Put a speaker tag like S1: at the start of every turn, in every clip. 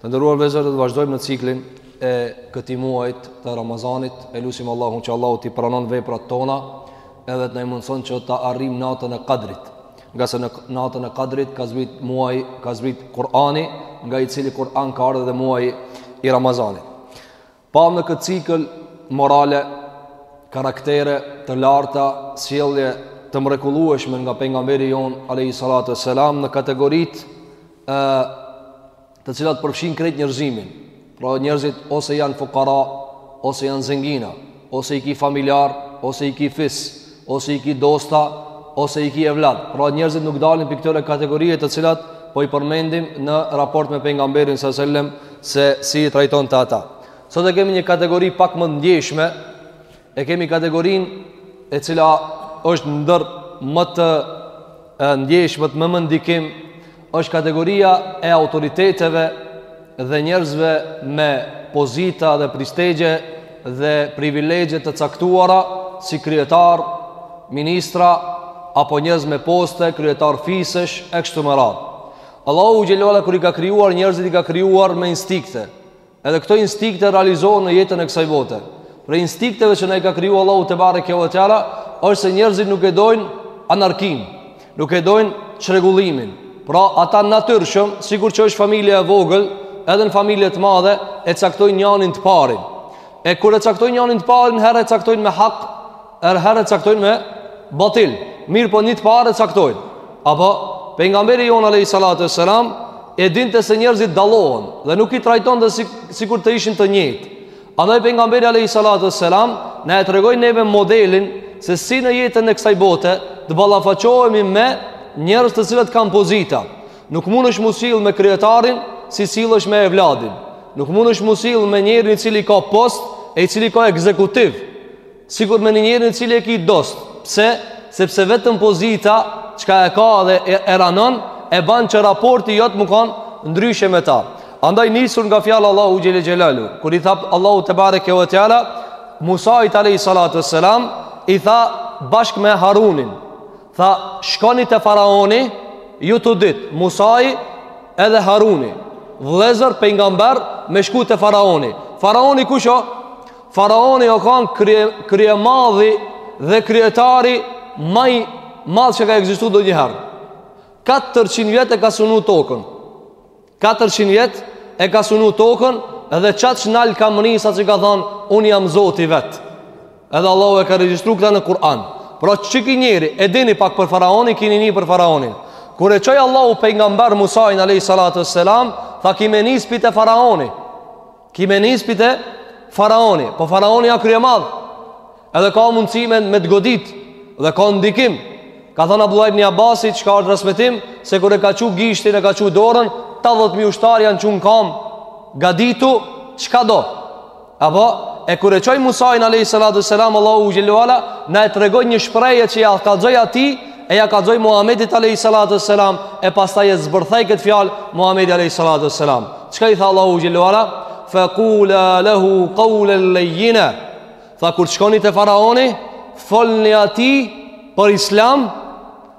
S1: Të nderuar vëllezër, do të vazhdojmë në ciklin e këtij muajit të Ramazanit. E lusim Allahun që Allahu t'i pranon veprat tona, edhe të na mundëson që ta arrijmë natën e Kadrit. Ngase në natën e Kadrit ka zbrit muaji, ka zbrit Kur'ani, nga i cili Kur'an ka ardh edhe muaji i Ramazanit. Pamë në këtë cikël morale, karaktere të larta, sjellje të mrekullueshme nga pejgamberi jonë alejhi salatu ve selam në kategoritë të cilat përfshijnë krejt njerëzimin. Pra njerëzit ose janë fukara, ose janë zengina, ose i ki familjar, ose i ki fis, ose i ki dosta, ose i ki evlad. Pra njerëzit nuk dalin prej këtyre kategorive të cilat po i përmendim në raport me pejgamberin ve sellem se si i trajtonte ata. Sot e kemi një kategori pak më të ndjeshme, e kemi kategorinë e cila është ndër më të ndjeshmet, me më ndikim, është kategoria e autoriteteve dhe njerëzve me pozita dhe prestigje dhe privilegje të caktuara si kryetarë, ministra apo njerëz me poste, kryetarë fisesh e kështu me radhë. Allahu xheleala kur i ka krijuar njerëzit i ka krijuar me instinkte, Edhe këto instinkte realizohen në jetën e kësaj bote. Prej instinkteve që na i ka kriju Allahu tebareke ve teala, është se njerëzit nuk e dojnë anarkinë, nuk e dojnë çrregullimin. Pra ata natyrshëm, sikur që është familja e vogël, edhe në familje të madhe e caktojnë njanin të parin. E kur e caktojnë njanin të parin, herë e caktojnë me hak, Herë herë e caktojnë me batil. Mirëpo një të parë e caktojnë. Apo pejgamberi jonë alejhi salatu ve selam e dinte se njerëzit dallohen dhe nuk i trajtonte si, sikur të ishin të njëjtë. Andaj pejgamberi alejhi salatu ve selam na e tregoi neve modelin se si në jetën e kësaj bote të ballafaqohemi me njerëz të cilët kanë pozita. Nuk mundesh m'u sjell me kryetarin si sillesh me evladin. Nuk mundesh m'u sjell me njeriun i cili ka post e i cili ka ekzekutiv. Sikur me një njeri i cili e ki dost Pse? Sepse vetë pozita çka e ka dhe e, e ranon E ban që raporti jot me kon ndryshe me ta Andaj nisur nga fjala Allahut xhele xhelaluhu kur i tha Allahu tebareke ve teala Musait alejhi salatu ve selam I tha bashkë me Harunin Tha shkoni te faraoni Ju të dy Musai edhe Haruni vllezër pejgamberë me shku te faraoni Faraoni kush o Faraoni o kan krye, krye madhi dhe kryetari ma i madh që ka ekzistu ndonjëherë. 400 vjet e ka sunu tokën. 400 vjet e ka sunu tokën edhe qaq nalt ka mrri saqë ka thonë unë jam zoti vet. Edhe Allahu e ka regjistru këta në Kur'an. Pra qiky njeri, e dini pak për faraoni, kini ni për faraoni. Kur e çoi Allahu pejgamber Musain a.s. Tha ki me u nis për te faraoni. Ki me u nis për te faraoni Po faraoni a krye madh Edhe ka mundësime me të godit Dhe ka ndikim Ka thonë Abdullah ibn Abasi që ka ardh transmetim Se kur e ka çu gishtin e ka çu dorën Tetëdhet mi ushtar janë çu në kam Gatitu çka do Apo e kur e çoi Musain a.s. Allahu xhele ue ala Na e tregoi një shprehje që ja kallzoi atij e ja kallzoi Muhammedit alejhi salatu selam e pastaj e zbërthei këtë fjalë Muhammedi alejhi salatu selam çka i tha Allahu xhele ue ala fa kula lehu kaulen lejjina fa kur shkoni te faraoni folni atij për islam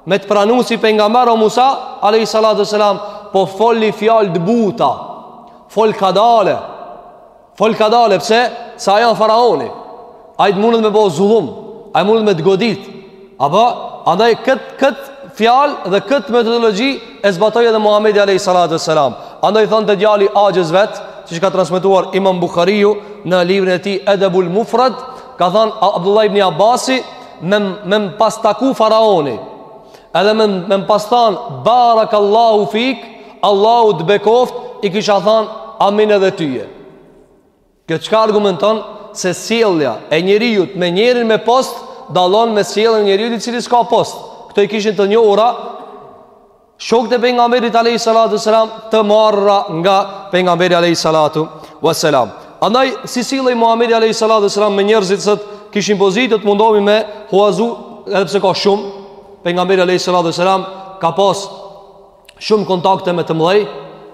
S1: me të pranu si pejgamber o Musa alejhi salatu selam po folni fjalë të buta fol kadale Fol kadale pse? Se ai asht faraoni. Ai të mundet me bo zullum, ai mundet me të godit. Apo andaj këtë këtë fjalë dhe kët metodologji e zbatoi edhe Muhamedi alayhi salatu wasalam. Andaj thonte djali axhës vet, siç ka transmetuar Imam Buhariu në librin e tij Edebul Mufred, ka thënë Abdullah ibn Abbasi me më pas taku faraoni. Edhe me më pas thënë barakallahu fik, Allahu të bekoft i kisha than amin edhe tyje kjo çka argumenton se sjellja e njeriut me njerin me post dallon me sjelljen e njeriut i cili s'ka post këto i kishin të njohura shokët e pejgamberit alejhi salatu selam të marra nga pejgamberi alejhi salatu selam andaj si sillej muhamedi alejhi salatu selam me njerëzit se t'kishin pozitë t'mundohemi me huazu edhe pse ka shumë pejgamberi alejhi salatu selam ka pas shumë kontakte me të mëdhenj,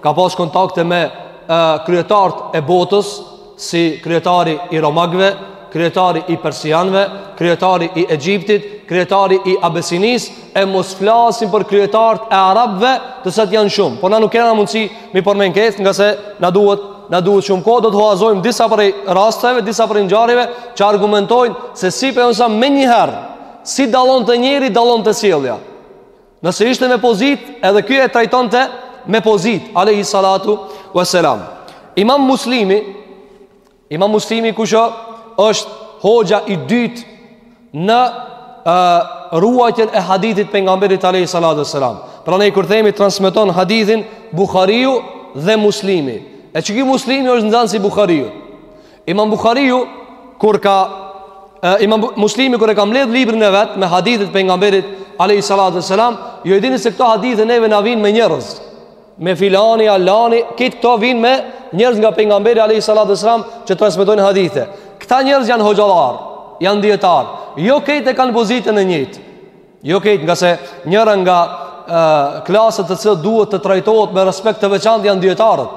S1: ka pas kontakte me kryetarët e botës, si kryetari i Romakve, kryetari i Persianve, kryetari i Egjiptit, kryetari i Abesinis, e mos flasim për kryetarët e Arabëve, se t'janë shumë. Por na nuk kena mundësi m'i përmen krejt, ngase na duhet, na duhet shumë kohë, do të huazojmë disa prej rasteve, disa prej ngjarjeve, që argumentojnë se si për shembull menjëherë, si dallonte njeri, dallonte sjellja. Nëse ishte me pozitë, edhe ky e trajtonte me pozitë, alejhi salatu vë selam. Imam muslimi, imam muslimi kush o, është hoxha i dytë në uh, ruajtjen e hadithit pejgamberit alejhi salatu vë selam. Pranaj kur themi transmeton hadithin Buhariu dhe muslimi. E qiky muslimi është nxanës i Buhariut. Imam Bukhariu kur ka e, Imam Muslimi kur e ka mbledh librin e vet me hadithe të pejgamberit alayhi salatu wasalam, ju e dini se këto hadithe neve na vijnë me njerëz. Me filani, alani, kejt këto vijnë me njerëz nga pejgamberi alayhi salatu wasalam që transmetojnë hadithe. Këta njerëz janë hoxhallarë, janë dijetarë. Jo kejt e kanë pozitën e njëjtë. Jo kejt, ngase njëra nga klasat të cilat duhet të trajtohet me respekt të veçantë janë dijetarët.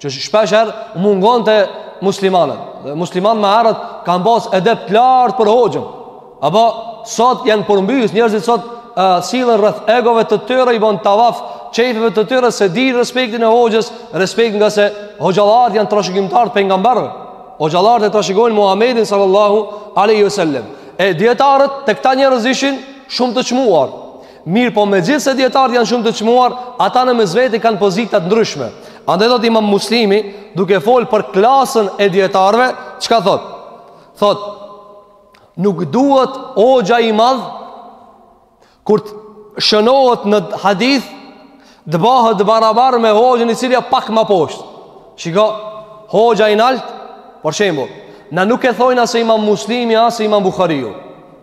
S1: që shpesh herë mungon te muslimanët. Dhe muslimanët më herët kanë pas edep të lartë për hoxhën. Apo sot janë përmbys njerëzit sot uh, sillen rreth egove të tyre i bën tavaf qejfeve të tyre s'e din respektin e hoxhës, respekt ngase hoxhallarët janë trashëgimtarë të pejgamberëve. Hoxhallarët e trashëgojnë Muhamedin sallallahu alaihi wasallam. E dijetarët te këta njerëz ishin shumë të çmuar. Mirëpo megjithëse dijetarët janë shumë të çmuar, ata në mes veti kanë pozita të ndryshme. Andaj thotë Imam Muslimi, duke fol për klasën e dijetarëve, çka thot? Thot: Nuk duhet hoxha i madh kur të shënohet në hadith Të bëhet barabar me hoxhën i cili a pak ma poshtë. Shiko, hoxha i naltë, për shembull, na nuk e thojna se imam muslimi a si imam Bukhariu.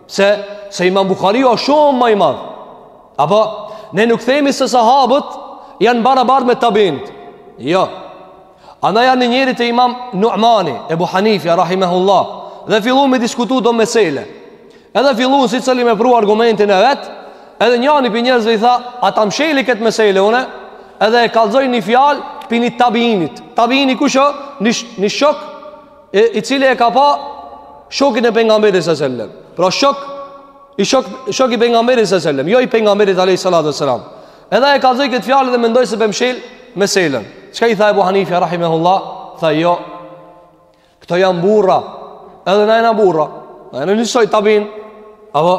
S1: Se, se imam Bukhariu a shumë ma i madh. Apo, ne nuk themi se sahabët janë barabar me tabiinët. Jo, Andaj janë njerëzit te imam Nu'mani, Ebu Hanifja, Rahimehullah Dhe fillu me diskutu do mesele Edhe fillun secili me pru argumentin e vet Edhe njani prej njerëzve i tha A ta msheli këtë mesele une Edhe e kallzoi një fjalë prej një tabiinit Tabiini kush o një, një shok e, I cili e ka pa shokin e pejgamberit sallallahu alejhi ve sellem Pra shok I shok, shok i pejgamberit sallallahu alejhi ve sellem Jo i pejgamberit alejhi salatu selam Edhe ai e kallzoi këtë fjalë dhe mendoi se po e mshel meselën. Çka i tha Abu Hanifa rahimahullah? Tha jo. Këto janë burra. Edhe na jena burra. Na jena nisoj tabiin. A po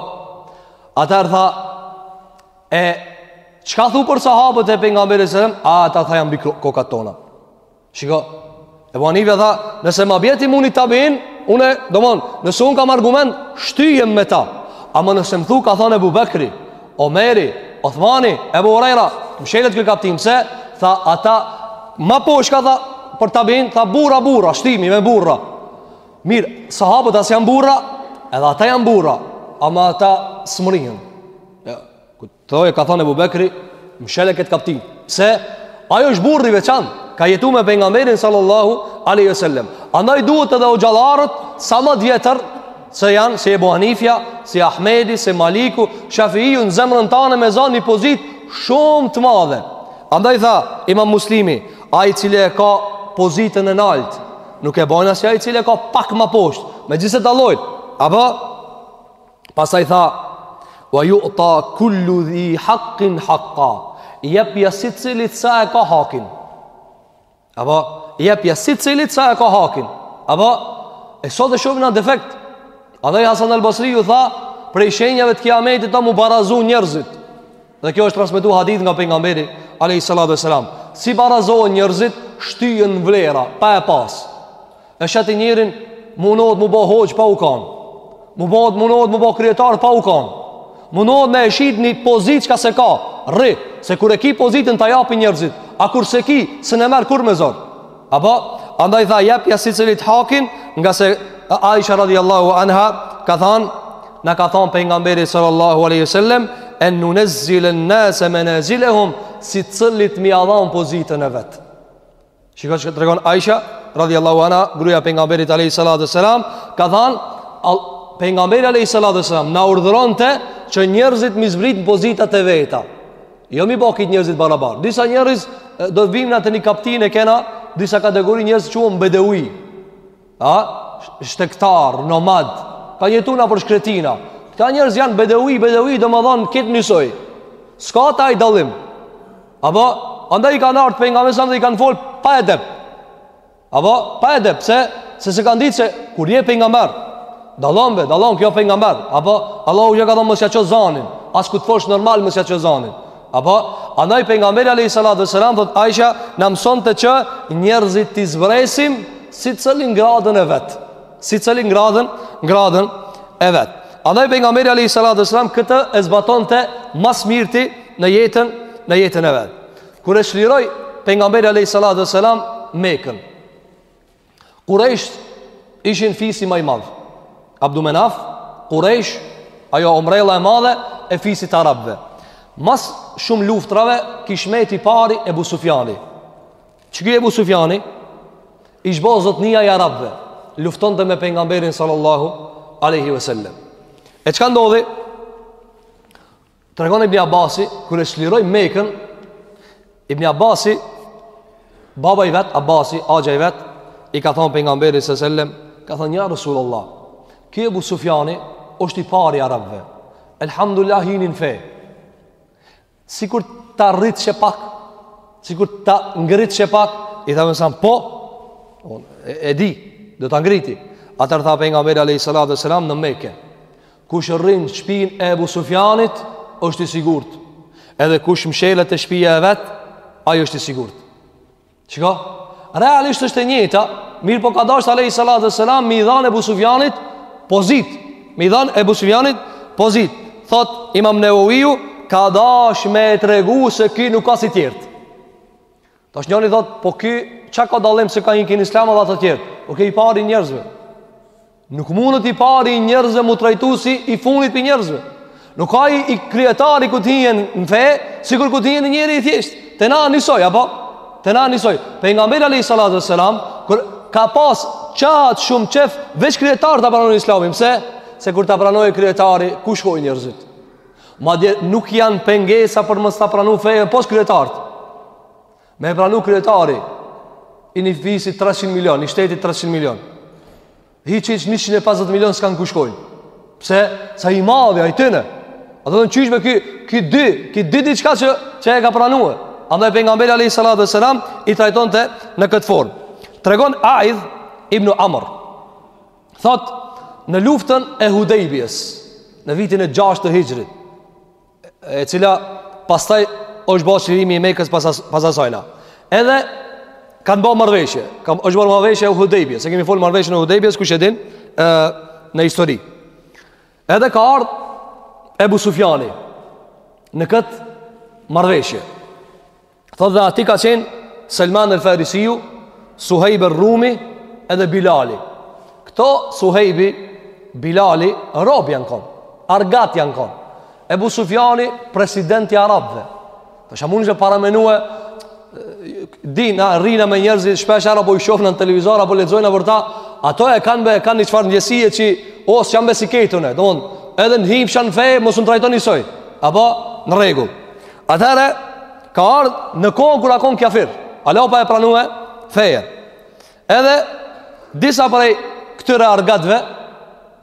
S1: atëher tha e çka thu për sahabët e pejgamberit sallallahu alajhi wasallam? Ata tha janë mbi kokat tona. Shiko, Ebu Hanifja tha, nëse ma bje ti mu ni tabiin, une, domon, nëse unë kam argument, shtyhem me ta. Ama nëse më thu, ka thonë Ebu Bekri, Omeri, Othmani, Ebu Hurejra, mshelet ky kaptin, se, tha, ata, ama po çka tha për tabiin, tha, burra, burra, shtyhemi me burra. Mirë, sahabët a s'janë burra, edhe ata janë burra, ama ata s'mrrihen. Ja, Të e ka thënë Ebu Bekri, mshele këtë kaptinë. Pse? Ai është burrë i veçantë, ka jetuar me pejgamberin sallallahu alaihi wasallam. Andaj duhet edhe hoxhallarët sa më vjetër se janë si Ebu Hanifja, si Ahmedi, si Maliku, Shafiu në zemrën tane me zanë një pozitë shumë të madhe. Andaj tha Imam Muslimi, ai i cili e ka pozitën e naltë, nuk e bojna si ai i cili e ka pak më poshtë, megjithëse dallojnë. Apo Pastaj tha: "Wa yu'ta kullu dhi haqqin haqqa." Jepja secilit sa e ka hakin. Apo jepja secilit sa e ka hakin. Apo e sot e shohim një defekt. Andaj Hasan al-Basriu tha, prej shenjave të kiametit do mu barazu njerëzit. Dhe kjo është transmetuar hadith nga pejgamberi alayhi salatu wasalam. Si barazohen njerëzit, shtyhen vlera pa e pas. E sheh ti njërin Munohet mu bo hoxhë pa u kanë Munohet, munohet mu bo kryetar pa u kanë Munohet me e shit një pozitë çka s'e ka Rri, se kur e ki pozitën ta japin njerëzit A kur s'e ki, s'un e merr kurrë me zor Apo, andaj tha jepja secilit hakin Ngase Aisha radiallahu anha ka thanë Na ka thanë pejgamberi sallallahu aleyhi sallem En nunezzilen nase menazilehum Secilit me ia dhanë pozitën e vet Shiko ç'tregon Aisha radhiyallahu anha, gruaja e pejgamberit alayhi salatu wasalam, ka thënë pejgamberi alayhi salatu wasalam na urdhëronte që njerëzit m'i zbrit në pozitat e veta. Jo m'i bo krejt njerëzit barabar. Disa njerëz do të vijmë na te një kaptinë, e kena disa kategori njerëz i quajmë bedewi. A, shtektar, nomad Ka jetu nëpër shkretina Këta njerëz janë bedewi, bedewi domethënë krejt njësoj S'ka te ai dallim Apo, andaj i kanë ardhë pejgamberit a.s. dhe i kanë folë pa edep Apo, pa edep, se, se s'e kanë ditë se kur je pejgamber Dallon be, dallon ky o pejgamber Apo, Allahu çka ka thënë mos ia ço zanin As kur të folsh normal mos ia ço zanin Apo, andaj pejgamberi alejhi salatu ve selam, thotë Aisha, na mësonte që njerëzit t'i zbresim secilin gradën e vet. Secilin gradën, gradën e vet. Andaj pejgamberi alejhi salatu ve selam, këtë e zbatonte ma s'mirti në jetën, në jetën e vet. Kur e çliroi pejgamberi alejhi salatu ve selam Mekën. Kurejsh ishin fisi më i madh. Abdul Menaf, Kurejsh, ajo ombrella e madhe e fisit arabëve. Mas shumë luftrave, kish met i pari Ebu Sufjani. Që ky Ebu Sufjani, ish bo zotnia i arabëve, luftonte me pengamberin sallallahu aleyhi ve sellem. E çka ndodhi? Tregon Ibn Abasi kur e çliroi Mekën, Ibn Abasi, baba i vet Abasi, axha i vet, i ka thënë pejgamberit sallallahu alajhi wasallam, ka thënë ja Rasulullah, ky Abu Sufjani është i pari i arabëve. Elhamdulillah hini n'fe. Sikur ta rritshe pak, sikur ta ngritshe pak, i tha me sa: po, e, e di, do ta ngriti. Atër tha pejgamberi alayhi salatu wasalam në Mekë. Kush rrin n'shpin e Ebu Sufjanit, është i sigurt. Edhe kush mshelet te shpia e vet, ai është i sigurt. Çka, realisht është e njëjta, mirëpo ka dasht alayhi salatu wasalam me i dhan Ebu Sufjanit pozit. Me i dhan Ebu Sufjanit pozit. Thot Imam Newawiu ka dash me e tregu se ky nuk a si tjertë. Tash njëni thot, po ky çka ka dallim se ka hi ky n'islam edhe ato tjerë. Ok, i pari i njerëzve. Nuk mundet i pari i njerëzve mu trajtu si i fundit prej njerëzve. Nuk a i, kryetari kur t'hijen në fe, sikur kur t'hijen një njeri i thjesht. S'a njësoj, apo? S'a njësoj. Pejgamberi alejhi salatu ue selam, kur ka pas, ka pas shumë qef, veç kryetart ta pranojnë islamin. Pse? Se kur ta pranojë kryetari, ku shkojn njerëzit? Madje nuk janë pengesa për mos ta pranu fejën pos kryetart. Me e pranu kryetari i një fisi 300 milion, i shtetit 300 milion. Hiç hiç 150 milion s'kan ku shkojnë. Pse? Se i madhi i tyne. A, do thotë qysh, ky di, ky di diçka që e ka pranue. Andaj pejgamberi alayhi salatu wasalam i trajtonte në këtë formë. Tregon Aidh ibn Amr. Thot, në luftën e Hudejbjes, në vitin e 6 të hixhrit, e cila pastaj është ba çlirimi i Mekës pas pas asajna. Edhe kanë ba marrëveshje, kanë është ba marrëveshja e Hudejbjes, se kemi fol marrëveshjen e Hudejbjes kush e din, ë në histori. Edhe ka ardh Ebu Sufjani në këtë marrëveshje. Thot dhe aty ka qenë Selman el Farisiu, Suhejb er Rumi edhe Bilali. Këta Suhejbi, Bilali, rob janë konë, argat janë konë. Ebu Sufjani, president i arabve. Tash a mun e paramenue, dhe na, rrina me njerëz, shpesh arabët i shofim në televizor, apo lexojmë a vërta, ato e kanë be, kanë një qëfar ndjesie që, o, së janë besi kejtune, do edhe në hipë shanë fejë, mos në trajton njësoj, apo në rregull. Atëherë ka ardh në kohën kur a kon kafir. Ala pa e pranue fejen. Edhe disa prej këtyre argatëve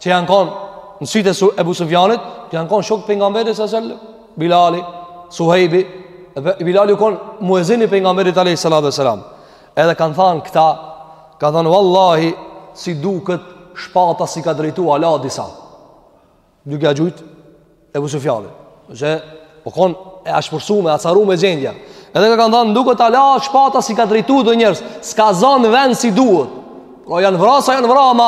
S1: që janë kon në sytë e Ebu Sufjanit, janë kon shok t'pejgamberit sa sellem Bilali, Suhejbi, Bilali u kon muezin i pejgamberit alayhis salatu wasalam. Edhe kanë thanë këta, kanë thanë wallahi si duket shpata s'i ka drejtu ala disa. Duke a gjujt Ebu Sufjani. Se u kon e ashpërsume acarume gjendja. Edhe ka kanë thanë duket ala shpata s'i ka drejtu do njerëz. S'ka zonë vend si duhet. Pra janë vra sa janë vra, ama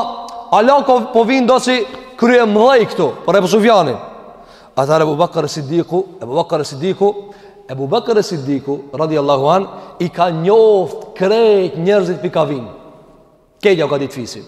S1: ala ko po vinë do si kryemëdhej këtu. Për Ebu Sufjanin. Atherë Ebu Bakr es Sidiku. Ebu Bakr es Sidiku. Ebu Bakr es Sidiku. Radi Allahu an. I ka njoft krejt njerëzit pi ka vinë. Krejt jau ka ditë fisin.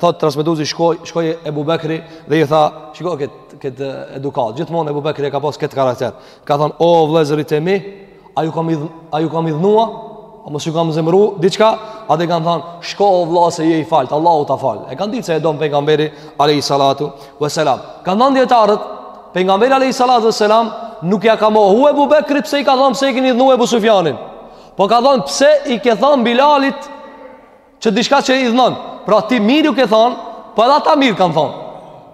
S1: thot transmetuesi shkoi shkoi Ebu Bekri dhe i tha shiko kët kët edukat gjithmonë Ebu Bekri e ka pas kët karakter ka thon o vëllezërit e mi a ju kam a ju kam idhnua a mos ju kam zemëru diçka edhe kanë thon shko o vëlla se je i falt Allahu ta fal e kanë ditë se e don pejgamberi alayhi salatu vesselam kanë thon dijetarët pejgamberi alayhi salatu vesselam nuk ja ka mohu Ebu Bekrit pse i ka thon pse i keni idhnua Ebu Sufjanin po ka thon pse i ke thon Bilalit Që diçka që idhnon. Pra ti mirë ju ke thon, po edhe ata mirë kanë thon.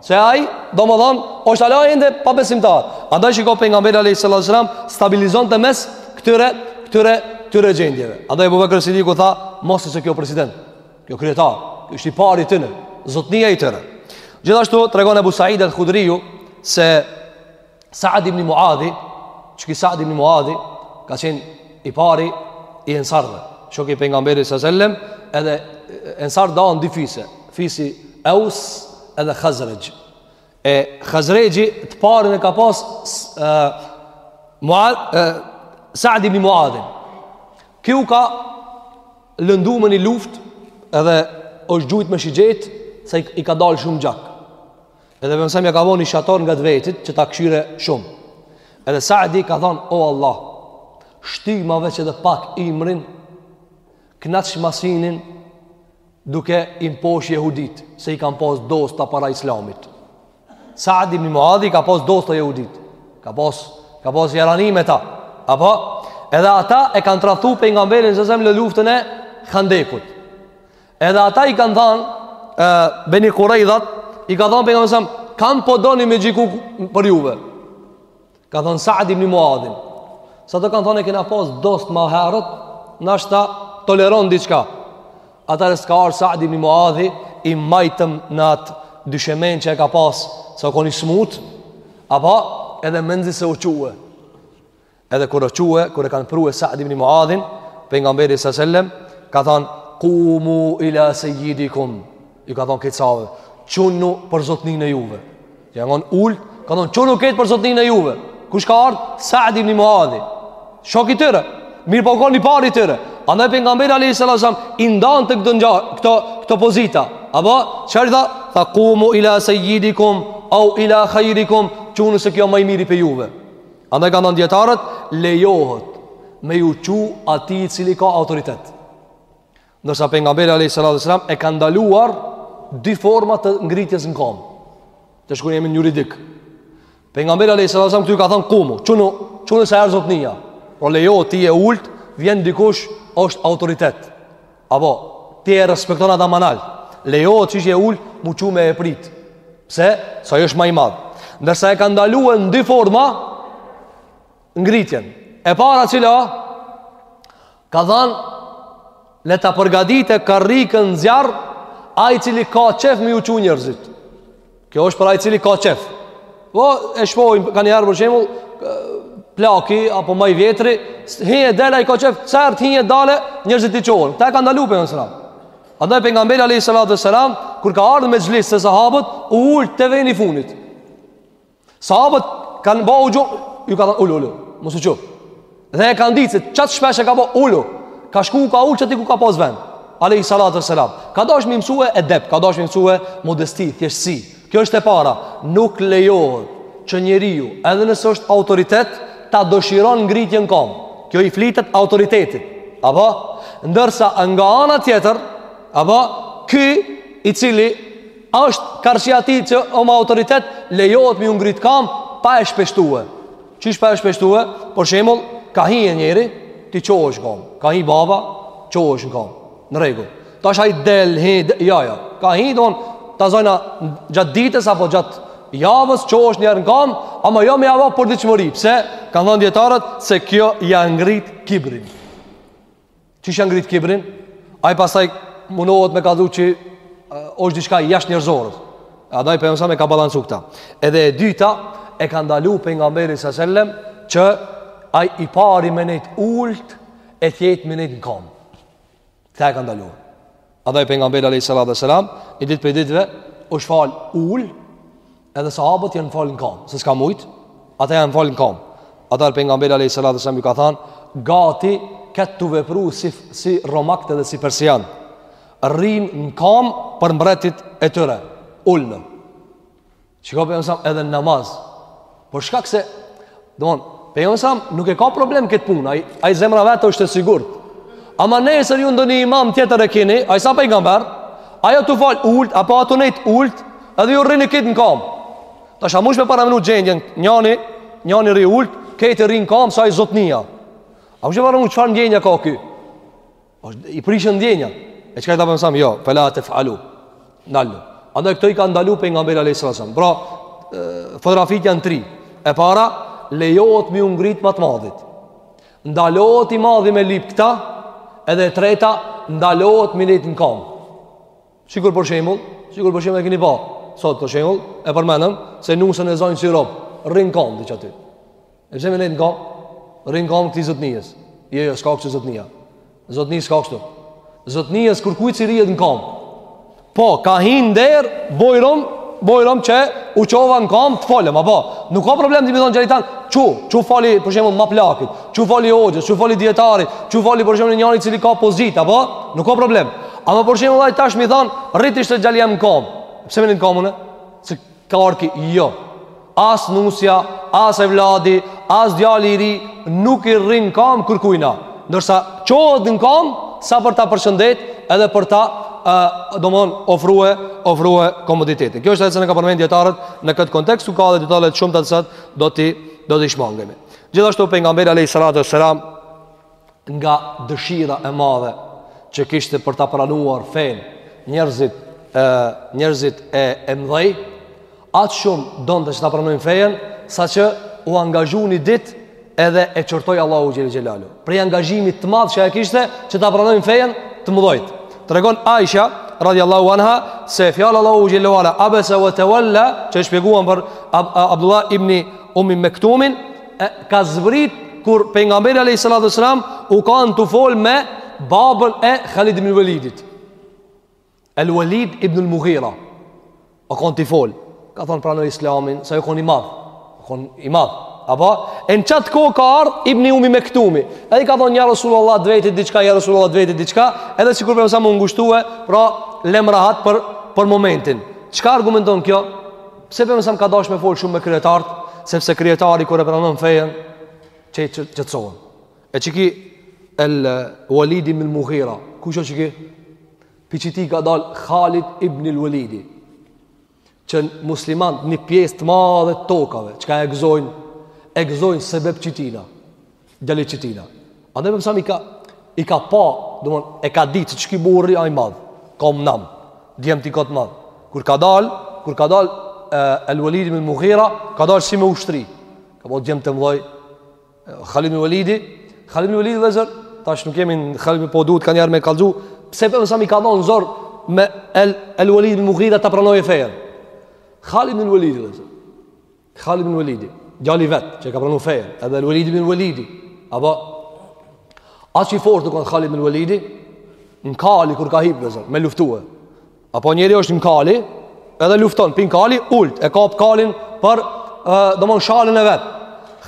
S1: Se ai, domethënë, është ala ende pabesimtar. Andaj shiko pejgamberi alayhis salam stabilizonte mes këtyre këtyre këtyre gjendjeve. Andaj Ebu Bakr Sidiku tha, mos se ky president, ky kryetar, ky është i pari i tyre, zotnia i tyre. Gjithashtu tregon Ebu Said al-Khudriu se Saad ibn Muadhi, qeky Saad ibn Muadhi, ka qenë i pari i ensarve, shok i pejgamberit së sellem, edhe ensarët da në dy fise, fisi Eus edhe Khazrej. E Khazreji të parin e ka pas e, Muad, e, Saad ibn Muadhi. Ky u ka lëndu me një luft edhe është gjujt me shigjet se i ka dalë shumë gjak. Edhe pejgamberi alayhi selam ja ka vënë një shator ngat vetit që ta këqyre shumë. Edhe Saadi ka thonë, o Allah, shtyma veç edhe pak ymrin, knaqma synin duke i mposht jehudit, se i kam pas dosta para islamit. Saad ibn Muadhi i ka pas dosta jehudit, ka pas, ka pas jarani me ta, apo? Edhe ata e kanë tradhtu pejgamberin alayhi selam në luftën e Handekut. Edhe ata i kanë thanë, Beni Kurejdat, i ka thanë pejgamberi alayhi selam, kan po doni me gjiku për juve. Kanë thanë Saad ibn Muadhin. Se ata kanë thanë e kena pas dost ma herët, nashta toleron diçka. Atëherë si ka ardh Saad ibn Muadhi, i majtëm në atë dyshemen që e ka pas, se u kon i smutë, apo edhe menzi se u çu. Edhe kur e çue, kur e kanë prue Sa'd ibn Muadhin, Pejgamberi a.s., ka thonë, kumu ila sejjidikum, ju ka thonë këtë sahabve, çunu për zotninë e juve. Janë kon ulë, ka thonë, çunu këtë për zotninë e juve. Kush ka ardhë? Sa'd ibn Muadhi. Shok i tyre, mirëpo kon i pari tyre. Andaj Pejgamberi a.s. i ndante këto nja, këto, këto pozita. Apo, çfarë tha? Tha, kumu ila sejjidikum, au ila khajrikum, çunu se ky o ma i miri prej juve. Andaj kanë thonë dijetarët, lejohet me iu çu atij i cili ka autoritet. Ndërsa Pejgamberi a.s. e ka ndaluar dy forma të ngritjes në kamë. Tash ku jemi në juridik. Pejgamberi a.s. këtu ka thonë kumu, çunu, çunu se erdh zotnia. Pra lejohet, ti je ulët, vjen dikush është autoritet. Apo, ti e respekton atë, domethanë lejohet qysh je ulë, m'u çu me e prit Pse? Se ai është ma i madh Ndërsa e ka ndalue në dy forma Ngritjen E para cila Ka dhanë Le ta përgaditë karrikën n'zjarr Ai cili ka qejf me iu çu njerëzit Kjo është për ai i cili ka qejf. Po e shpjegoj, kanjiherë për shembull plaki apo më i vjetri, hin e del, ai ka qejf, sa herë t'hin e t'dalë, njerëzit t'i çohen. Këta e ka ndalu pejgamberi sallallahu alajhi wasallam. Andaj pejgamberi alayhi salatu wasalam kur ka ardhur në mexhlis te sahabët, u ul te veni i funit. Sahabët kanë ba u çu Ju ka thënë ulu, ulu, mos u çu Dhe e kanë ditë se qatë shpesh e ka ba ulu Ka shku ka ulë qaty ku ka pas vend Alejhi salatu ue selam Ka dash me i mësue edep Ka dash me i mësue modesti, thjeshtësi Kjo është e para Nuk lejohet që njeriu Edhe nëse është autoritet Ta dëshiron ngritjen n'kam Kjo i flitet autoritetit Apo Ndërsa nga ana tjetër Apo Ky i cili Është karshi atij që o ma autoritet Lejohet me iu ngrit n'kam Pa e shpeshtue Qysh pa e shpeshtue Për shembull Ka hi e njeri Ti çohesh n'kam Ka hi baba Çohesh n'kam Në rregull Tash ai del hi del, Jo jo Ka hi don Ta zojna Gjatë ditës apo gjatë Javës çohesh një herë në kam Ama jo me ia ba përditshmëri Pse Kanë thanë dijetarët Se kjo ja ngrit kibrin Qysh ja ngrit kibrin? Ai pastaj mundohet me kallzu që është diçka jashtë njerëzorës. Andaj Pejgamberi a.s. e ka balancu këta. Edhe e dyta e ka ndalu Pejgamberi a.s. që ai i pari me nejt ulët e tjerët me nejt në kam. Këta e ka ndalu. Andaj Pejgamberi a.s. Një ditë prej ditëve është falë ulë Edhe sahabët janë falë në kamë, se s'ka mujtë, ata janë falë në kamë. Atëherë Pejgamberi a.s. ju ka thanë, gati ket tu vepru si, si romakt edhe si persian. Rrinë në kamë për mbretët e tyre, ulë. Shiko pra edhe në namaz. Për shkak se Domthon, Pejgamberi nuk e ka problem kët punë, ai ai zemra vetë është e sigurt. Ama nesër-pas ju ndonji imam tjetër e keni, ai s'a pejgamber, a ja tu fal ult apo a tu nejt ult, edhe ju rrini krejt në kam. Tash a mush me paramenu gjendjen, njani, njani rri ult, krejt i rrin n'kam si zotnia. A mush me paramenu çfarë ndjenja ka ky? I prishen ndjenja. E çka i tha pejgamberi? Jo, ja la t'falun, ndal. Andaj këto i ka ndalu pejgamberi alayhi salatu wassalam Pra, fotografit janë tri E para, lejohet m'iu ngrit ma të madhit Ndalohet i madhi me lyp këta Edhe e treta, ndalohet m'i nejt në kam Sikur për shemull Sikur për shemull e keni pa Sot për shemull E përmenëm Se nusen e zon si rob Rrinë kam diç aty E pse me nejt n'kam Rri n'kam këti zotnisë Jo, jo, s'ka kështu zotnija Zotni s'ka kështu Zotnisë kurkujt s'i rrihet në kam Po, ka hi n'derë Bujrum, bujrum qe U qova në kam t'u fala Apo, nuk ka problem të m'i thonë djalit tan Çu, çu fali për shemë ma plakit Çu fali hoxhës, çu fali dijetarit Çu fali për shemë njani cili ka pozit Apo, nuk ka problem Ama për shemë dhe tash m'i thonë Rri ti shtatë djalem në kam Pse me nejt në kam une Se Ka ardh ky, jo. As nusja, as evladi, as djali i ri nuk i rrin n'kam kërkujna. Ndërsa çohet në kam sa për ta përshëndet edhe për ta uh, do mon ofrue ofrue komoditetin. Kjo është ajo që e kanë përmendë dijetarët në këtë kontekst, ku ka edhe detale shumë që sot do t'i do t'i shmangemi. Gjithashtu pejgamberi alayhi salatu wassalam nga dëshira e madhe që kishte për ta pranuar fen njerëzit e njerëzit e e mëdhej aq shumë donte që ta pranojnë fen saqë u angazhu një ditë edhe e qortoi Allahu xhel xhelalu prej angazhimit të madh që ai kishte që ta pranojnë fen të mëdhej tregon Aisha radhiyallahu anha se fjala Allahut xhel wala abasa wa tawalla që shpjeguam për Abdullah ibn Ummi Mektumin e ka zbrit kur pejgamberi alayhis salam u kan tu fol me babën e Khalid ibn Walidit. El Walid ibn al Mughira. O kon tu i fol. Ka thon pranoje Islamin, se ai u kon i madh. U kon i madh. Apo e në qat kohë ka ardh Ibn Umi Mektumi. E i ka thon ja Rasulullah t'vet diçka, ja Rasulullah t'vet diçka, edhe sikur pejgamberi u ngushtue, pra lem rahat për për momentin. Çka argumenton kjo? Pse pejgamberi ka dash me folë shumë me kryetartë, sepse kryetari kur e pranon fejen, që i qëtësohen. E qiky el Walid ibn il Mughira, kush o qiky? Pi qiti ka dal Khalid ibn il Walidi, që muslimant një pjesë të madhe të tokave, që ka e gëzojnë, e gëzojnë sebep qitina. Djali qitina. Andaj Pejgamberi alejhi selam i ka i ka pa, domthon e ka ditë se qiky burri a i madh. Ka bo nam. Djemt i ka t'madh. Kur ka dal, kur ka dal El Walid ibn Mughira, ka dal si me ushtri. Ka bo djem të mëdhoj. Khalid ibn Walidi, Khalid ibn Walidi vllezër, tash nuk jemi në Khalid po duhet kanjëherë me kallxu. Pse Pejgamberi alejhi selam i ka dhon zor me El El Walid ibn Mughira ta pranojë fejen. Khalid ibn Walidi vëzër. Khalid ibn Walidi, djali vet që ka pranu fenë, edhe El Walid ibn Walidi, apo aq i fortë u kon Khalid ibn Walidi, në kali kur ka hip vllezër, me luftue. Apo njeri është në kali, edhe lufton pi në kali, ulët, e kap kalin për domon shalën e vet.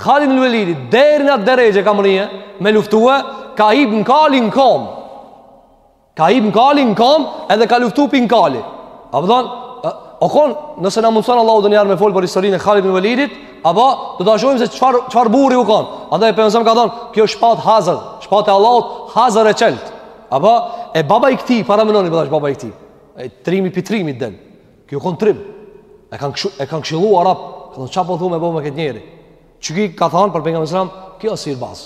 S1: Khalid ibn Walidi deri në atë derexhe ka mrri, me luftue, ka hip në kali në kom. Ka hip në kali në kam edhe ka luftu pi në kali. Apo thon, o kon, nëse na mundëson Allahu ndonjëherë me folë për historinë e Khalid ibn Walidit, apo, do ta shohim se çfar, çfar burri u kon. Andaj Pejgamberi alejhi selam ka thonë, ky o shpatë hazër, shpatë e Allahut, hazër e çeltë. Apo, e baba i këtij, paramendoni pra baba i këtij. E trimi pi trimi del. Ky o kon trim. E kanë këshu, e kanë këshillu arab. Ka thonë, çka po thu me bo me këtë njeri? Qiky ka thonë për Pejgamberin alejhi selam, ky o sihirbaz.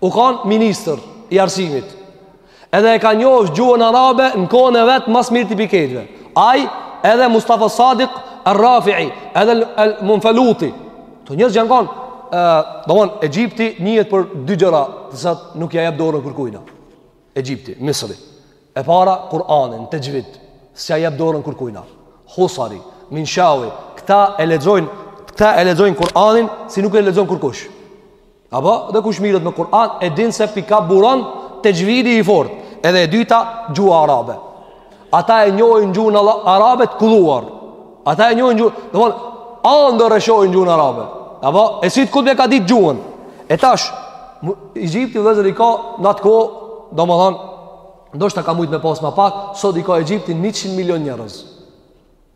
S1: u kanë ministër i arsimit. Edhe e ka njoftë gjuhën arabe në kohën e vet ma s'miri pi krejtve. Ai, edhe Mustafa Sadik er-Rafi'i, edhe El Menfeluti. Këta njerëz janë kanë, e, domon, Egjipti njihet për dy gjëra, të cilat nuk ja jep dorën kurkujna. Egjipti, Misri. E para, Kur'ani, texhvid, s'ja jep dorën kurkujna. Husari, Minshawi, këta e lexojnë, këta e lexojnë Kur'anin, si nuk e lexon kurkush. Apo, dhe kush merret me Kur'an, e din se pi ka buron texhvidi i fort. Edhe e dyta, gjuha arabe. Ata e njohin gjuhën arabe të kulluar. Ata e njohin gjuhën, domon, andërr e shohin gjuhën arabe. Apo, e Sejid Kutbi e ka ditë gjuhën. E tash, Egjipti vllezër i ka, në atë kohë, domethanë, ndoshta ka mujtë me pas ma pak, sot i ka Egjipti 100 milion njerëz.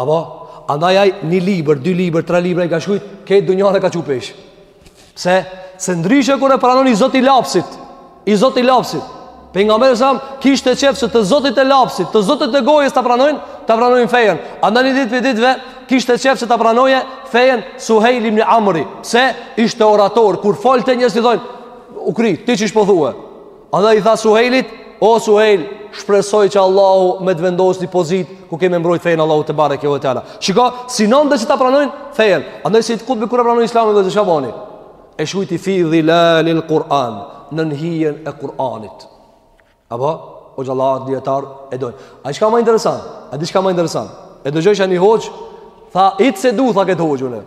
S1: Apo, andaj ai një libër, dy libër, tre libra i ka shkrujt, krejt dunjan e ka çu peshë. Se, se ndryshe kur e pranon i zot i lapsit, i zot i lapsit. Pejgamberi alejhi selam kishte qejf se të zotit e lapsit, të zotit e gojës ta pranojnë, ta pranojnë fejën. Andaj një ditë pi ditëve, kishte qejf se ta pranojë fejën Suhejl ibni Amri. Se, ishte orator, kur folte njerëzit thojnë, u kry, ti qysh po thue. Andaj i tha Suhejlit, o Suhejl, shpresoj që Allahu me të vendosë në një pozitë ku ke me mbrojt fejën e Allahut tebareke ve teala. Shiko, synonte që ta pranojnë, fejnë. Andaj Sejid Kutbi kur e pranoi islamin dhe çka boni. E shkrujti fi dhilalil Kur'an, nën hijen e Kur'anit. Apo, hoxhallarë, dijetarë, e dojnë. A di çka ma interesant? A di çka ma interesant? E dëgjojsha një hoxhë, tha, hiç s'e du, tha këtë hoxhë,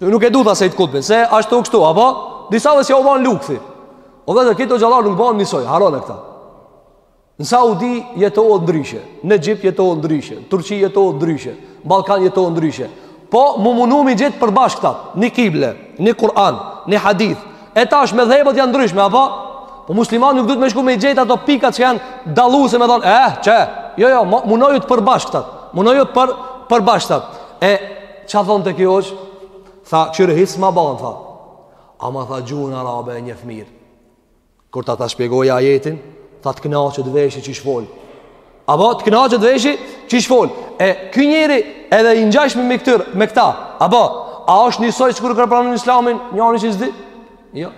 S1: Nuk e du tha Sejid Kutbin, se ashtu kështu, apo? Disave s'jau ban lukthi. O edhe këta hoxhallarë nuk banë njësoj, harrone këta. Në Saudi jetohet ndryshe, në Egjipt jetohet ndryshe, në Turqi jetohet ndryshe, në Ballkan jetohet ndryshe. Po, mu munu me i gjetë përbashkëtat, një kible, një Kur'an, një hadith. E tash medhhebet janë ndryshme, apo? Po musliman nuk duhet me shku me i gjetë ato pikat që janë dallu se me thonë, eh, që, jo, jo, munohu të përbashkëtat, munohu të për, përbashkëtat. E, Ça thonte ky hoxhë? Tha, kshyre hiç s'ma ban, tha. Ama tha gjuhën arabe e njef mirë. Kur ta ta shpjegoja ajetin, tha të knaqet veshi qysh fol. Apo, të knaqet veshi qysh fol. E, ky njeri edhe i ngjajshmi me këto, me këta. Apo, a është njësoj sikur kur pranon islamin njani që s'di? Jo.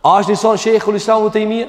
S1: A është njësoj shejhul islam Ibn Tejmija?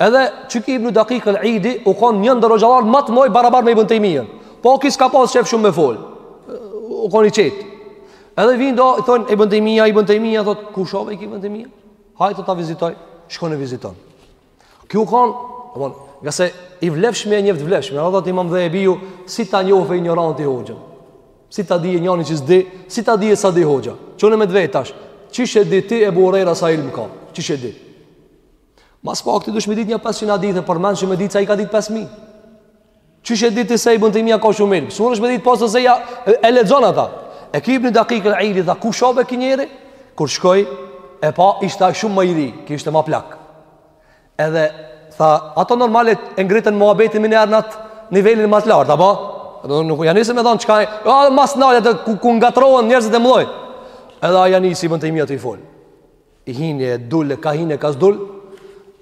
S1: Edhe ky Ibn Dakik al-Idi u kon një ndër hoxhallarët më të mdhej barabar me Ibn Taymiyyah. Po ky s'ka pas qef shumë me fol. U kon i qetë. Edhe vin do i thon Ibn Taymiyyah, Ibn Taymiyyah thot kush o be Ibn Taymiyyah? Hajde ta vizitoj. Shkon e viziton. Ky u kon, domthon, ngase i vlefshmi e njef t'vlefshmin, mirë tha Imam Dhahebiu si ta njohë injoranti hoxhën. Si ta di njëri që s'di, si ta di sa di hoxha. Çonë me vetë tash. Qysh e di ti Ebu Hurejra sa ilm ka. Qysh e di. Ma s'paku ti duhesh me ditë një 500 hadithe përmendsh me ditë se ai ka ditë 5000. Qysh e di ti se Ibn Tejmija ka shumë ilm. S'munesh me ditë pos se ja e lexon ata. E ky Ibn Daqiq al-Idi tha kush o be ky njeri? Kur shkoi e pa ishte ai shumë më i ri, ky ishte më plak. Edhe tha, ata normal e ngritën muhabetin menjëherë n'at nivelin më të lartë, apo? Do nuk ja nisën me thon çka, jo ma s'nalti ku ku ngatrrohen njerëzit e mëdhenj. Edhe ai ja nisi Ibn Tejmija aty fol. I hini e dul, ka hini e ka s'dul,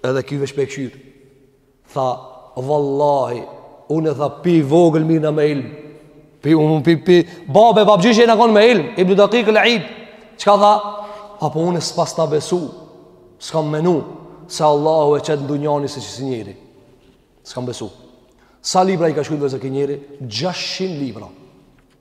S1: edhe ky veç pe kqyr. Tha, vallahi, unë tha, pi vogël mirrna me ilm. Pi, unë pi, pi, babe, babgjyshi jena konë me ilm, Ibn Dakik el Id. Çka tha? Apo unë s'pata besu, s'kam menu, se Allahu e qet n'dunja ni si qisi njeri. S'kam besu. Sa libra i ka shkrujt edhe ky njeri? 600 libra.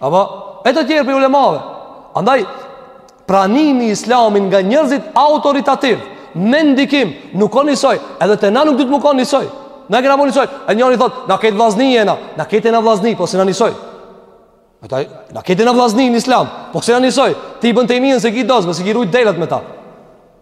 S1: Apo, e të tjerë prej ulemave. Andaj, pranimi islamin nga njerëzit autoritativ, me ndikim, nuk u kon njësoj, edhe te na nuk duhet me kon njësoj. Na i kena bo njësoj, e njëri thot, na krejt vllazni jena, na krejt jena vllazni, po s'jena njësoj. Ata, na krejt jena vllazni në islam, po s'jena njësoj, ti Ibn Tejmijen s'e ki dost be, s'e ki rujt delat me ta.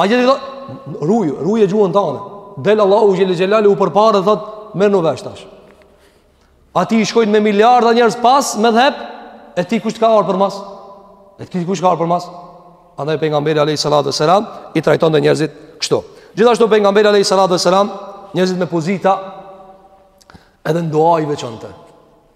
S1: A gjeni dhe, ruj, ruje gjuhën tane. Del Allahu xhele xhelaluhu përpara dhe thot, merr vesh tash. Atij i shkojnë me miliarda njerëz pas medhhebit, e ty kush të ka ardhë përmas? E ti kush ka ardhë përmas? Andaj Pejgamberi alejhi salatu ve selam, i trajtonte njerëzit kështu. Gjithashtu Pejgamberi alejhi salatu ve selam, njerëzit me pozita edhe në dua i veçante.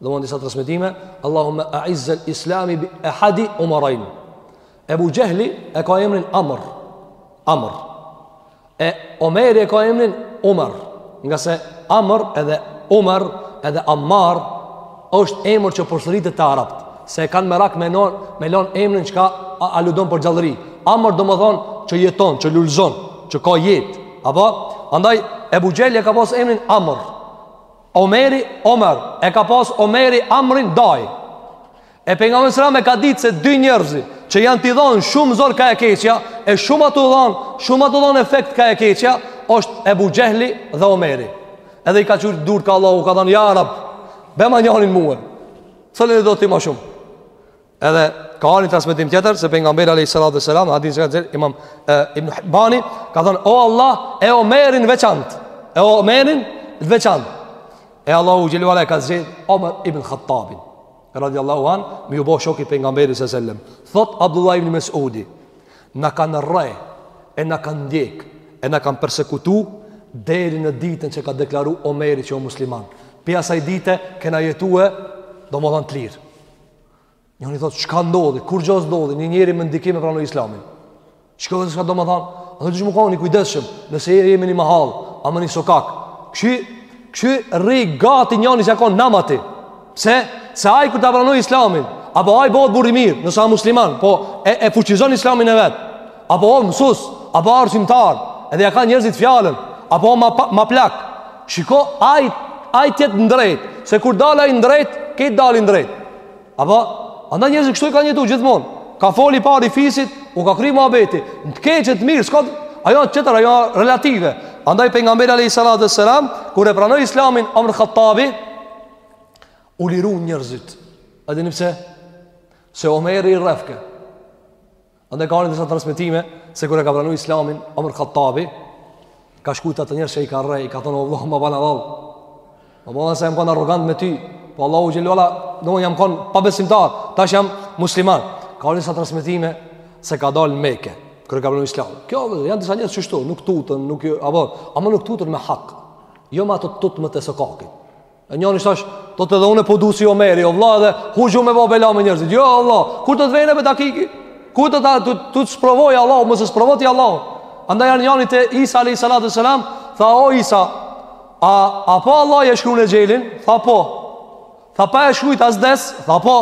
S1: Dhe në disa transmetime, Allahumme aizzel islami bi ehadi umarajn. Ebu Gjehli e ka emrin Amr. Amr. E Omeri e ka emrin Umar. Ngase Amr edhe Umar edhe Ammar është emër që përsëritet te arabt. Se e kanë merak me non, me lon emrin çka aludon për gjallëri. Amr domethonë që jeton, që lulzon, që ka jetë. Apo? Andaj, Ebu Gjehli e ka pas emrin Amr. Omeri, Omer, e ka pas Omeri Amrin dajë. E pejgamberi s.a.s ka ditë se dy njerëzi që janë t'i dhonë shumë zor ka e keqja, e shumë ja tu dhonë, shumë tu dhonë efekt ka e keqja, është Ebu Gjehli dhe Omeri. Edhe i ka çu durt ka Allahu, ka thonë, ja Rab, bema njanin mue, cilin e do ti ma shumë. Edhe ka ardhur transmetim tjetër se pejgamberi alayhi salatu selam hadith nga Imam e, Ibn Hibani ka thënë o Allah e Omerin n'veçanti. E Omerin n'veçanti. E Allahu xhelle ve ala ka zgjedh Omer ibn Khattabin radiallahu an me ju bo shok i pejgamberit sallallahu alaihi wasallam. Thot Abdullah ibn Mesudi na kanë rre e na kanë ndjek e na kanë persekutu deri në ditën që ka deklaru Omeri që o musliman. Pi asaj dite kena jetu domethon të lirë. Njoni thotë, çka ndodhi? Kurgjo s'ndodhi? Një njeri me ndikim e pranoi Islamin. Çka domethan? A duhet me kan i kujdesshëm, nëse jemi në mahall, a në ni sokak. Kqyr, kqyrri cili njeri që ka nam aty. Pse? Se ai kur ta pranoi Islamin, apo ai bohet burrë i mirë, nëse a musliman, po e, e fuqizon Islamin e vet. Apo o mësues, apo arsimtar, edhe ja kan njerëzit fjalën, apo o ma plak. Shiko, ai ai t'jetë i drejt, se kur del ai drejt, krejt dalin drejt. Apo, andaj njerëzit kështu kanë jetu gjithmonë. Ka fol i pari i fisit, u ka kry muhabeti. Në të keqe, të mirë, çka, ajo a tjetër, ajo relative. Andaj pejgamberi alayhi salatu selam kur e pranoi Islamin Omar Khattabi u lirun njerëzit. A dini pse? Se Omeri i rrefke. Andaj ka disa transmetime se kur e ka pranu Islamin Omar Khattabi ka shku te njerëz që i ka rre, ka thonë vlla ma ban hallall se jam kon arrogant me ty, po Allahu xhelle ve ala, do jam kon pabesimtar, tash jam musliman. Ka disa transmetime se ka dalë në Mekë kur e ka pranu Islamin. Kjo vëzë, janë disa njerëz që ashtu, nuk tutën, nuk apo, ama nuk tutën me hak. Jo me ato tutmet e sokakit. E njani tash, thot edhe unë po du si Omeri, jo vlla edhe hi zhu me ba bela me njerëzit. Jo Allah, kur do të vjen me dakiki? Kur do t'të sprovoj Allahu, mos e sprovoj ti Allahun. Andaj an njani te Isa alayhi salatu wasalam, tha o Isa, a a po Allah e shkruan exhelin? Tha po. Tha pa e shkrujt a s'des, tha po.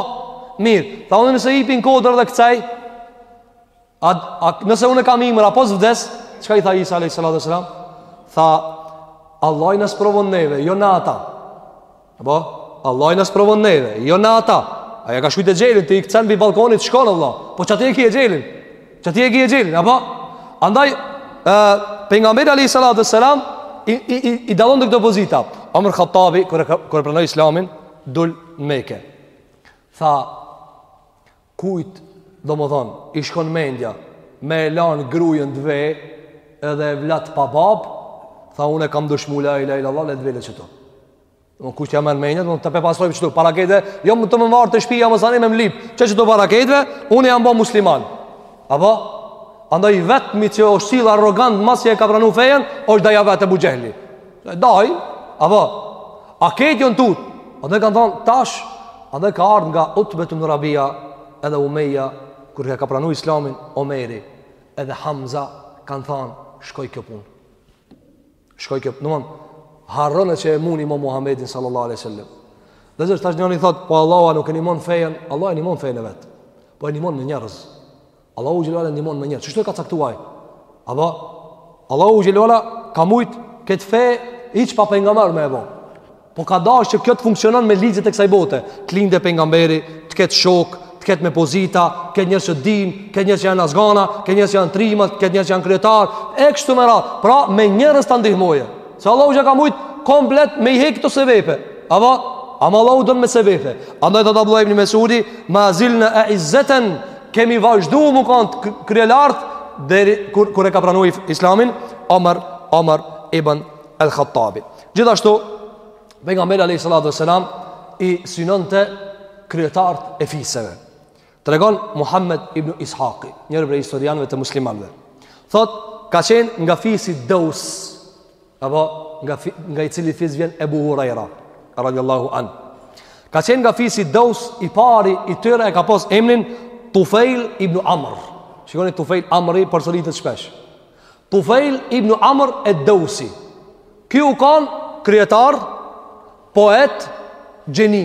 S1: Mirë, tha unë nëse hipi n' kodër dhe kcej A, a nëse unë e kam ymër apo s'vdes, çka i tha Isa alayhis salatu wa salam? Tha Allahi na sprovon neve, jo na Atë. Apo? Allahi na sprovon neve, jo na Atë. A ja ka shkrujt exhelin, ti kcen prej balkonit, shkon Allah. Po qaty e ki exhelin. Qaty e ki exhelin, apo? Andaj, e, Pejgamberi alayhis salatu wa salam, i, i, i, i dallon te këto pozita. Omer Khattabi, kur e, kur e pranoi islamin, dul në Mekë. Tha, Kujt, domethonë, i shkon mendja, me e lanë grujën t've, edhe evlatë pa babë, tha unë e kam dëshmu la ilahe illallah, le të del qetu. Kujt ia merr mendja, të pe pasojmë qetu para krejtve, jo me m'marrë te shpija, masanej me m'lypë, qe qetu para krejtve, unë jam bo musliman. Apo? Andaj i vetmi që është sjellë arrogant, masi e ka pranu fejen, është daja i vet Ebu Xhehli. E daja, apo, a këta janë tut, a dhe kanë thonë tash, a dhe ka ardhë nga Utbe ibnu Rabia, edhe Umeja, kur e ka pranu islamin, Omeri, edhe Hamza, kanë thonë, shkoi kjo punë. Shkoi kjo punë, harrone që e munim mo Muhammedin sallallahu alaihi sallam. Ta zëmë, tash njëri thotë, po Allahu nuk e nimon fejen, Allahu e nimon fejen e vet, po e nimon me njerëz. Allahu xhele ala e ndimon me njerëz, qështu e ka caktuar. Apo, Allahu xhele ala ka mujt këtë fe hiç pa pejgamber me e bo. Po ka dash që kjo të funksionon me ligjet e kësaj bote. Të lindë pejgamberi, të ketë shokë, të ketë me pozita, të ketë njerëz që dinë, të ketë njerëz që janë azgana, të ketë njerëz që janë trima, të ketë njerëz që janë kryetarë, e kështu me radhë, pra me njerëz ta ndihmojë. Se Allahu xhele ala ka mujt komplet me i hekë këto sebepe. Apo, Ama Allahu don me sebepe Andaj thotë Abdullah ibn Mesudi Ma zilna e'izzeten Kemi vazhdu mu kanë të kryelartë Deri kur, kur e ka pranu islamin Omer, Omer ibn El Khattabi Gjithashtu Pejgamberi a.s. i synonte kryetarët e fiseve Tregon Muhammed ibn Ishaqi Njëri prej historianve të muslimanve Thot, ka qenë nga fisi Daus Apo nga nga i cili fis vjen Ebu Huraira radhiyallahu an. Ka qenë nga fisi Daus i pari i tyre e ka pas emrin Tufail ibn Amr. Shikoni Tufail Amri përsëritet shpesh. Tufail ibn Amr e Dausi. Ky u kanë kryetar, poet, gjeni.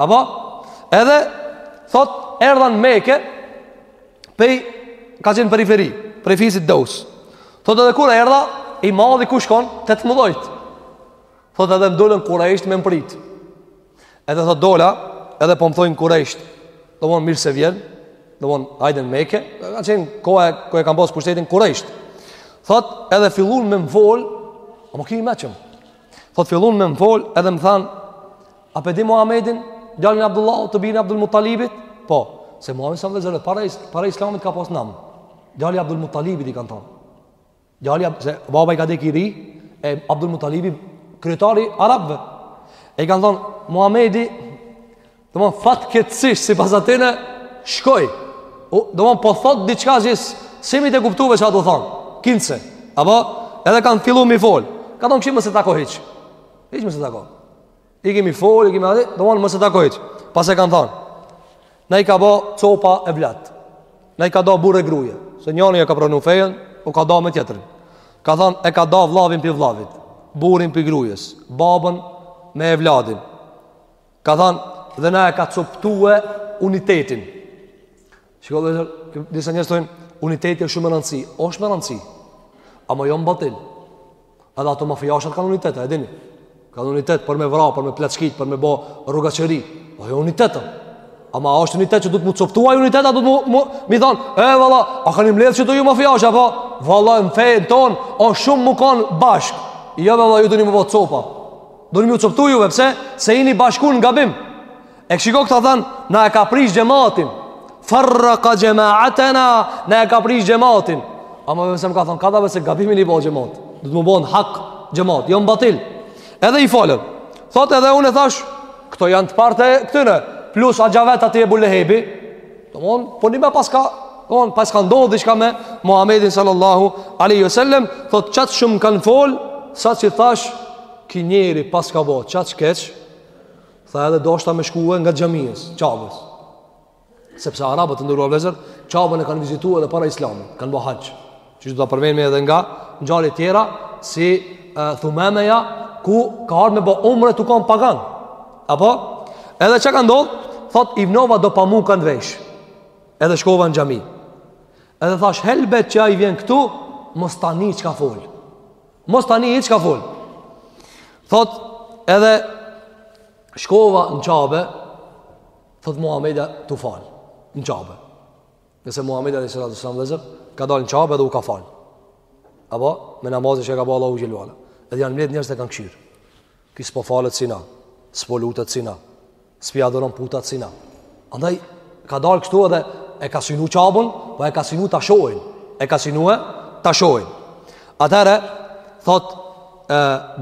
S1: Apo, edhe, thot, erdha në Mekë, pej, ka qenë periferi, prej fisit Daus. Thot edhe kur erdha, i madhi ku shkon, te t'mëdhojt. Thot edhe m'dolën kurejsht me më prit. Edhe thot dola, edhe po më thojnë kurejsht, domethonë mirë se vjen, domethonë hajde në Mekë, ka qenë koha e, ku e kanë pasë pushtetin kurejsht. Thot edhe fillun me më folë, amo ky i meçëm, thot fillun me më folë, edhe më thanë, A pe di Muhammedin, djalin Abdullah, të birin Abdul Mutalibit? Po, se Muhammed sallallahu alejhi ve sellem, para, is, para islamit ka pas nam. Djali Abdul Mutalibit i kanë thonë. Djali, se baba i ka dek i ri, e Abdul Mutalibit, kryetari i arabve. E i kanë thonë, Muhammedi, domethon, fatkeqësisht, sipas atyne, shkoi. Domethon, po thotë diçka që s'jemi tu e kuptue çfarë do thonë. Kinse, apo, edhe kanë fillu mi folë. Ka thonë, kshyr mos e tako hiç. Hiç mos e tako. I kemi fol, i kemi ati, domethanë mos e tako hiç. Pasaj kanë thanë, na i ka bo copa evlat. Na i ka da burrë e gruje. Se njani e ka pranu fejën, u ka da me tjetërin. Ka thanë, e ka da vllavin pi vllavit, burrin pi grujes, babën me evladin. Ka thanë, dhe na e ka coptue unitetin. Shiko vllezër, disa njerëz të thojnë, uniteti o shumë me rëndësi. O shumë me rëndësi, ama jo në batil. Edhe ato mafijashat kanë unitet, a e dini. Kanë unitet për me vra, për me plaçkit, për me bo rrugaçëri. O jo unitetën. Ama është unitet që duhet m'u coptu ai unitet, a duhet mu, mu mi thonë, e valla, a kanë ni mledhë qëtu ju mafijashat, po, valla, në fejnë tonë, o shumë më kanë bashkë. Ja, jo, valla, ju doni m'u bo copa. Doni m'u coptu ju, pse? Se jini bashku në gabim. E këshiko këta than Na e ka prish xhematin Farraka xhemaatena Na e ka prish xhematin Ama vëmësem ka than Kada vëse gabimin i bo xhemat Duhet me bo në hak xhemat Jo në batil Edhe i falët Thot edhe unë e thash Këto janë të part e këtyne Plus axha vet aty Ebu Lehebi Domethon Po njime paska Domethon paska ndodhë Diçka me Muhammedin sallallahu alejhi ve sellem Thot qaq shumë kanë fol Sa që thash Ky njeri paska bo Qaq keq Tha edhe doshta me shkue nga xhamiës, Qabës. Sepse arabët të nderuar vllezër, Qabën e kanë vizitu edhe para islamit, kanë bo haxh. Që do ta përmenmi edhe nga ngjarjet tjera, si e, Thumameja, ku ka ardh me bo umre tu kanë pagan. Apo? Edhe çka ka ndodhë, thot i vnova do pamuk në vesh. Edhe shkova në xhami. Edhe thash helbet që ai vjen këtu, mos ta ni çka fol. Mos ta ni hiç çka fol. Thot edhe shkova në Qabe, thot Muhamedi tu fal në Qabe. Se Muhamedi alejhi salatu ve selam vllezër ka dalë në Qabe edhe u ka fal. Apo me namazin që ka bo Allahu xhelalu. Edhe janë mbledh njerëzit e kanë kshyr. Ky s'po falet si na, s'po lutet si na, s'pi adhuron putat si na. Andaj ka dalë kështu edhe e ka synu Qabën, po e ka synu ta shohin. E ka synu e ta shohin. Atëherë thotë,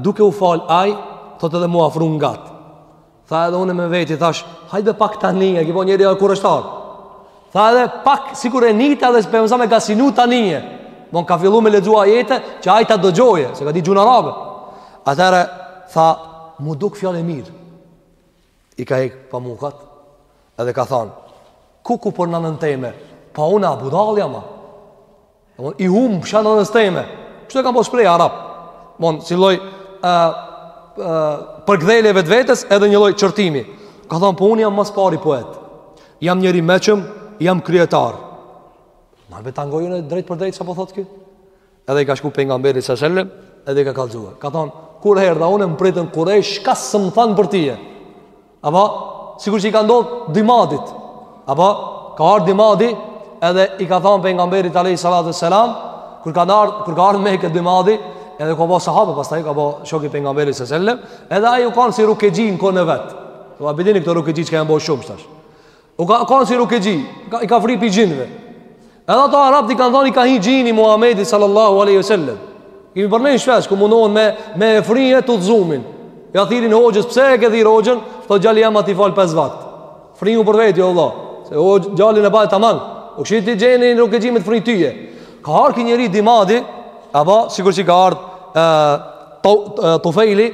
S1: duke u fal ai, thot edhe m'u afru ngat. Tha edhe unë me veti, thash, hajde pak ta nije, e ki po njeri a kureshtar. Tha edhe pak, sikur e nita edhe pejgamberi a.s. e ka synu ta nije. Mon ka fillu me lexu ajete, që ai ta dëgjoje, se ka di gjuhën arabe. Atëherë, tha, m'u duk fjalë e mirë. I ka hek pamukat, edhe ka thanë, kuku për, po nanën teme, pa unë a budall jam a. Domthon i humsha nanës teme. Kështu e kanë pas shprehi arabt. Domthon si lloj ë ë përgëdhelje vetvetes edhe një lloj qortimi. Ka thon po un jam ma s'pari poet. Jam njeri i meçëm, jam kryetar. Ma vetë ta ngoj unë drejtpërdrejt çfarë po thotë ky? Edhe i ka shku pejgamberit sa selam, edhe i ka kallzue. Ka thon kur erdha unë më pritën kurejsht, çka s'm than për ti. Apo, sikur që i ka ndodhë Dimadit. Apo, ka ardhë Dimadi, edhe i ka thonë pejgamberit alejhi salatu ve selam, kur ka ardhë, kur ka ardhë n'Mekë Dimadi, edhe ky u bo sahabë, pastaj u bo shoki i pejgamberit alejhi selam, edhe ai u kanë si rukexhi në kohën e vet. Dhe a p'i dini këta rukexhi çka janë bo shumë, tash. U kanë si rukexhi, i ka fri pi xhinëve. Edhe ata arabët i kanë thënë i ka hi xhini Muhamedit sallallahu alaihi wasallam. Kemi për ne shpesh ku mundohen me me e frije të udhzumin. Ja thirrin hoxhës pse e ke thirr hoxhën? Po djali jam a tu i fal pesë vakt. Friu për vete o vëlla. Se o djalin e bajë tamam. U shit ti gjeje ni rukexhi me të fri tyje. Ka ardh ky njeri Dimadi, apo sikur si ka ardh ë Tu, Tufejli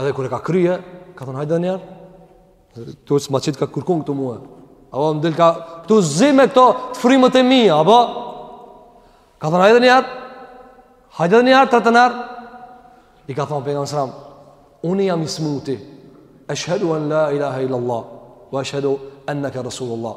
S1: Edhe kur e ka krye, ka thonë hajde një herë. Tu është ma qitë ka kërkun këtu mua. Apo më delka, tu zime këto të frimët e mija, apo? Ka thonë hajde një herë. Hajde një herë, të tretën herë. I ka thonë pejgamberit a.s., unë jam i smuti. Eshhedu en la ilaha illallah. Wa eshhedu enneke rasulullah.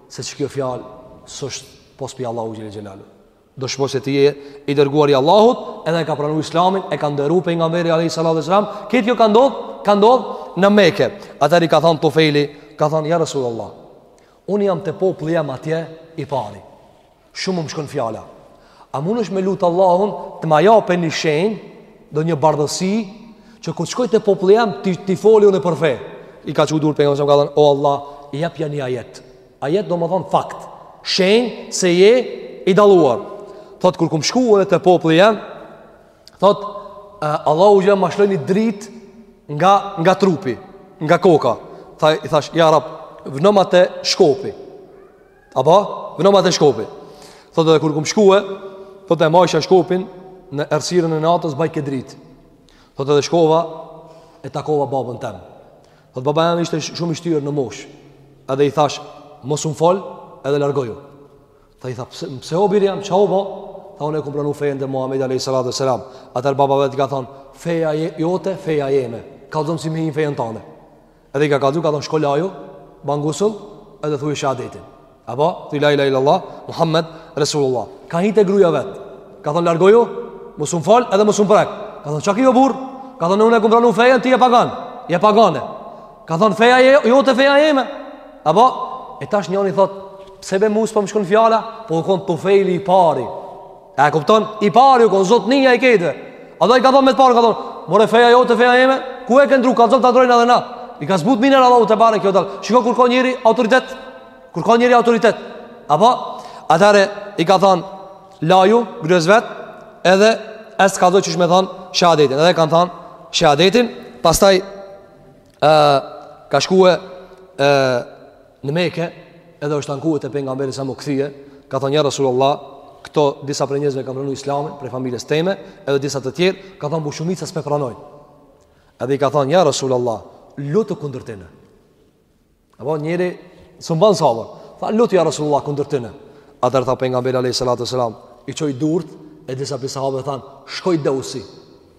S1: se qikjo fjalë s'është pos pi Allahut xhele xhelaluhu. Dëshmoj se ti je i dërguar i Allahut, edhe e ka pranu islamin, e ka nderu pejgamberi Alejhi Salatu ve Selam, këtë kjo ka ndodh, ka ndodh në Mekë. Atër i ka thonë Tufejli, ka thonë, ja Rasulullah, unë jam te populli jam atje i pari. Shumë më shkon fjala. A mundesh me lut Allahun të ma jape një shenjë, ndonjë bardhësi që kur shkoj te populli jam t'i foli unë për fe. I ka çu durt pejgamberi ka thënë o Allah, japja një ajet. Ajet domethon fakt. Shenjë se je i dalluar. Thot kur kum shkue te populli jam, thot Allahu xh.sh. ma lshoi një dritë nga nga trupi, nga koka. Tha i thash ja rab, vnoma te shkopi. Apo, vnoma te shkopi. Thot edhe kur kum shkue, thot e majsha shkopin në errësirën e natës bajke dritë. Thot edhe shkova e takova babën tem. Thot baba jam ishte shumë i shtyrë në moshë. Edhe i thash, mos um fol, edhe largoju. Tha i tha, pse, pse o biri jam, qa u bo? Tha unë e kumë pranu fejën e Muhammedit a.s. Atër baba i vet ka thonë, feja jote, feja jeme. Kallzom si me hi n'fejën tane. Edhe i ka kallzu, ka thonë shko laju, ban gusull, edhe thuj shahadetin. Apo, thuj la ilahe il-lallah, Muhammed Resulullah. Ka hi te gruja e vet. Ka thonë largoju, mos um fol edhe mos um prek. Ka thonë, çka ki o burrë? Ka thonë, unë e kum pranu fejën, ti je pagane. Je pagane. Ka thonë, feja jote, feja jeme. Apo, e tash njani thotë, pse me mos po më shkon fjala? Po u konë Tufejli i pari. E kupton? I pari u kon zotnia i këtëve. Ajo i ka thonë me të parë, ka thonë, more feja jote, feja jeme, kë e ke adhuru, atë Zot ta adhurojmë edhe na. I ka zbut menjëherë Allahu tebareke ve teala. Shiko kur ka njëri autoritet, kur ka njëri autoritet. Apo? Atëherë i ka thonë, laju, grues vet, edhe e s'ka do që me thonë shahadetin. Edhe kanë thonë shahadetin, pastaj e, ka shkue në Mekë, edhe është ankue te pejgamberi, sa u kthye, ka thënë ja Rasulullah, këto disa prej njerëzve kanë pranu Islamin, prej familjes teme, edhe disa të tjerë, ka thënë po shumica s'pe pranojnë. Edhe i ka thënë ja Rasulullah, lutu kundër tyne. Apo njëri s'mun ban sabër. Tha lutu ja Rasulullah kundër tyne. Atëherë tha pejgamberi alayhi salatu wasalam, i çoi durt e disa prej sahabëve thanë, shkoi Deusi.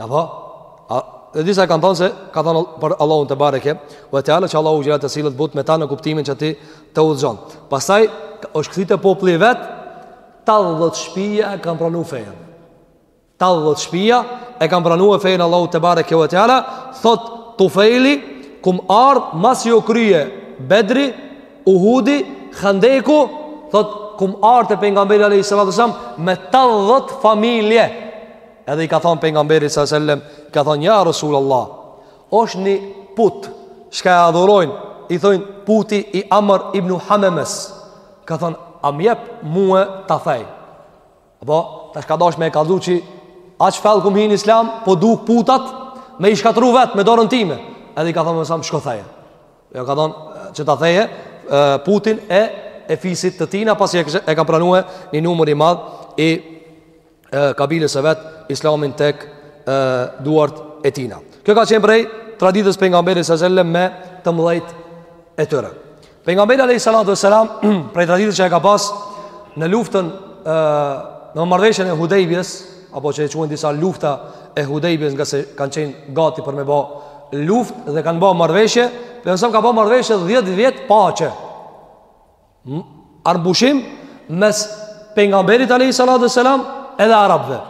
S1: Apo? E disa kanë thënë se ka thënë për Allahun tebareke ve teala që Allahu xhel-le të sillet but me ta në kuptimin që t'i udhëzon. Pastaj është kthy te populli i vet, tetëdhet shpija e kanë pranu fejën. Tetëdhet shpija e kanë pranue fejën e Allahut tebareke ve teala, thot Tufejli kum ardh masi u krye Bedri, Uhudi, Handeku, thot kum ardh te pejgamberi alayhi salatu wasalam me tetëdhet familje. Edhe i ka thonë pejgamberit, sellem. I ka thonë ja Resul Allah është një put Çka e adhurojnë I thojnë puti i Amr ibn Hamemes Ka thonë a m'jep mue ta thej Apo tash ka dasht me kallxu që Aq fellë kum hi në islam Po du putat me i shkatru vetë me dorën teme Edhe i ka thonë pejgamberi shko theje I ka thonë që ta thejë Putin e e fisit të tina pasi e kanë pranue një numër i madh i kabilës së vet islamin tek duart e tina. Kjo ka qenë prej traditës së pejgamberit sallallahu alajhi wasallam me të mëdhejt e tyre. Pejgamberi alayhi salatu wasalam prej traditës që e ka pas në luftën, në marrëveshjen e Hudejbjes, apo që e quajnë disa lufta e Hudejbjes nga se kanë qenë gati për me ba luftë dhe kanë ba marrëveshje, pejgamberi ka ba marrëveshje 10 vjet paqe. Armëpushim mes pejgamberit alayhi salatu wasalam edhe arabëve,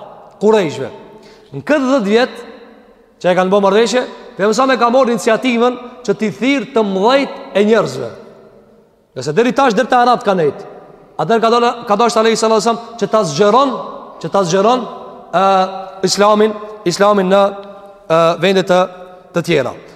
S1: kurejshëve. Në këtë 10 vjet që e kanë bo marrëveshje, pejgamberi e ka marrë iniciativën që t'i thirr të mëdhejt e njerëzve. Nëse deri tash deri te arabët ka nejt. Atëherë ka dasht alayhi salatu wasalam që ta zgjeron, që ta zgjeron ë islamin, islamin në ë vende të tjera.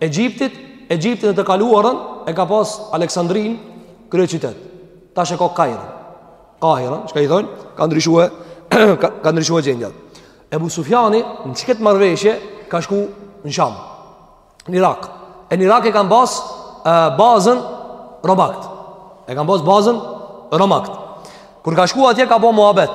S1: Egjiptit, Egjipti në të kaluarën e ka pas Aleksandrin kryeqytet. Tash e ka Kajrën. Kairën, çka i thojnë, ka ndryshu e, ka ndryshu gjendja. Ebu Sufjani në qët marrëveshje ka shku në Sham. Në Irak. E në Irak e kanë pas e, bazën Romakt. E kanë pas bazën Romakt. Kur ka shku atje ka ba muhabet.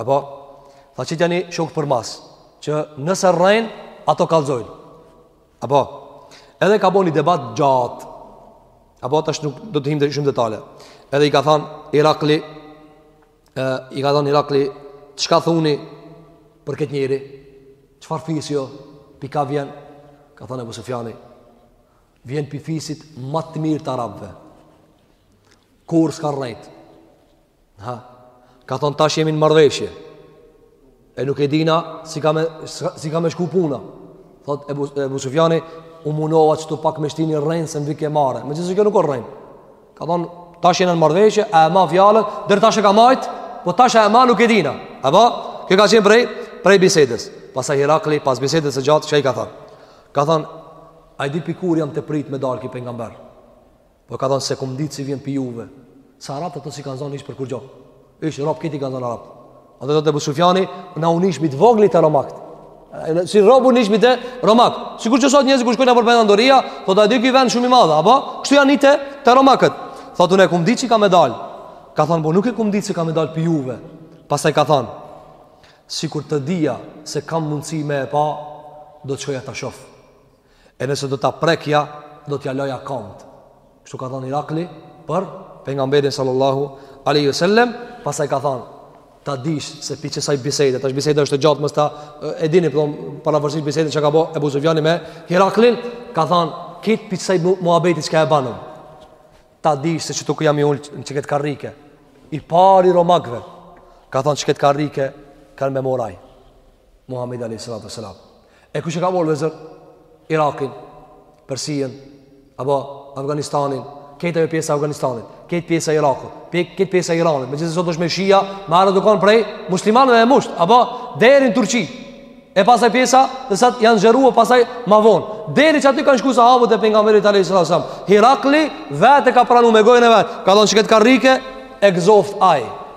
S1: E po, tha qitjani shokët përmas, që nëse rren, ato kalzojnë. E po, edhe ka bo një debat t'gjatë, e po tash nuk do të him te shumë detale. Edhe i ka than Hirakli, e, i ka than Hirakli, çka thuni për këtë njeri, çfarë fisi o, pi ka vjen, ka than Ebu Sufjani, vjen pi fisit ma të mirë të arabve, kurrë s'ka rrejtë, Ha, ka thonë tash jemi në marrveshje. E nuk e dina si ka me, si ka me shku puna. Thot e, Ebu Sufjani, u munova qëtu pak me shti ni rrenë se më vike marre. Megjithëse kjo nuk o rrenë. Ka thonë, tash jemi në marrveshje, e ma fjalën, der tash e ka majtë, po tash a e ma nuk e dina. E po, kjo ka qenë prej, prej bisedës. Pastaj Hirakli, pas bisedës së gjatë, çka ka thonë? Ka thonë, a i di pikur jam tu prit me dalë ki pejgamber. Po ka thënë s'e kum ditë si vjen pi juve. Se arabët ata s'i kanë zonë ish për kur gjo. Hiç, për kurgjo kanë zonë arabët. A dhe thotë Ebu Sufjani, na unë ishmi të vogël te romakt. Si rob unë ishmi te romakt. Sikur që sot njerëz kur shkojnë a përpejnë Andoria, po të adi këj vend shumë i madha, apo? Kështu janë ni te, te romakët. Thotë unë e kum ditë që ka me dalë. Ka thonë, po nuk e kum ditë që ka me dalë pi juve. Pastaj ka thonë, sikur të dija se kam mundësi me e pa, do të shkoja ta shoh. E nëse do ta prekja, do t'ia laja këmbët. Kështu ka thënë Hirakli për pejgamberin sallallahu alaihi wasallam, pastaj ka thënë ta dish se pi qësaj bisede, tash biseda është e gjatë masi e dini po përafërsisht bisedën që ka bo Ebu Sufjani me Hiraklin, ka thënë krejt pi qësaj muhabeti që e banëm. Ta dish se qëtu ku jam i ul në qët karrige. I pari i romakëve ka thënë qët karrige ka me m'e marr ai. Muhammedi alejhi salatu wes-selam. E kush e ka marrë vlezër? Irakin, Persinë, apo Afganistanin, kejt ajo pjesa e Afganistanit, kejt pjesa e Irakut, kejt pjesa e Iranit, megjithëse sot është me shia, me e radu ku prej, muslimanëve më osht, apo deri n'Turqi, e pastaj pjesa, te sa janë zgjeru pastaj ma vonë, deri qaty kanë shku sahabët e pejgamberit alejhi salatu wes-selam, Hirakli vetë e ka pranu me gojën e vet, ka thonë qët karrige, e gzoft ai,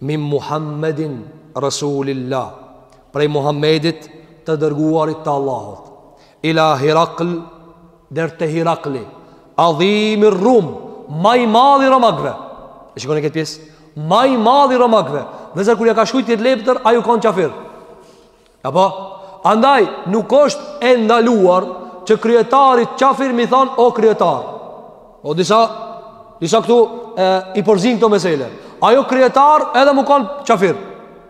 S1: Min Muhammedin Resulillah, prej Muhammedit të dërguarit të Allahut, ila Hirakl, der te Hirakli, adhimi rrum, ma i madhi i romakve. E shikoni këtë pjesë? Ma i madhi i romakve. Vlezër kur ia ka shkrujt këtë letër, ai u konë qafir. Apo, andaj nuk është e ndaluar që kryetarit qafir mi thonë o kryetar. O disa, disa këtu e, i përzin këto mesele. Ai o kryetar edhe mu konë qafir.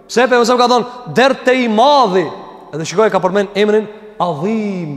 S1: Se pejgamberi alejhi selam ka thonë, der te i madhi. Edhe shiko e ka përmen emrin adhim.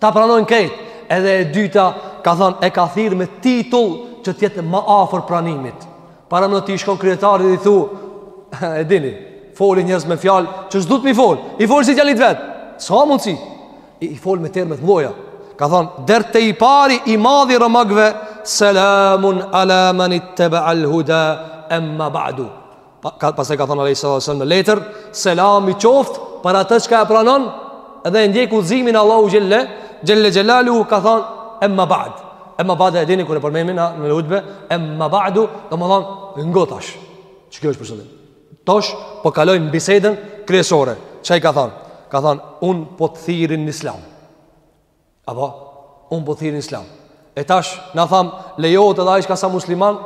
S1: ta pranojnë krejt. Edhe e dyta ka thonë e ka thirr me titull që të jetë më afër pranimit. Paramendo ti shkon kryetari dhe i thu, e dini, foli njerëz me fjalë që s'do të më fol. I fol si djalit vet. Sa mundsi? I, i fol me terme t'mdhoja. Ka thon, der te i pari i madhi romakve, selamun ala man ittaba al huda amma ba'du. pa, pastaj ka thënë alejhi salatu selam në letër, selami qoftë për atë çka e pranon, edhe e ndjek udhëzimin Allahu xhelle, xhelle xhelaluhu ka thënë, emma ba'd, emma ba'd e dini kur e përmendim në, në hutbe, emma ba'du, domethënë, ngo tash, që kjo është përshëndetje, tash po kaloj në bisedën kryesore, ça i ka thënë, ka thënë, unë po të thirri në islam, Apo, unë po t'thirri në islam. E tash, na thamë, lejohet edhe ai çka s'a musliman,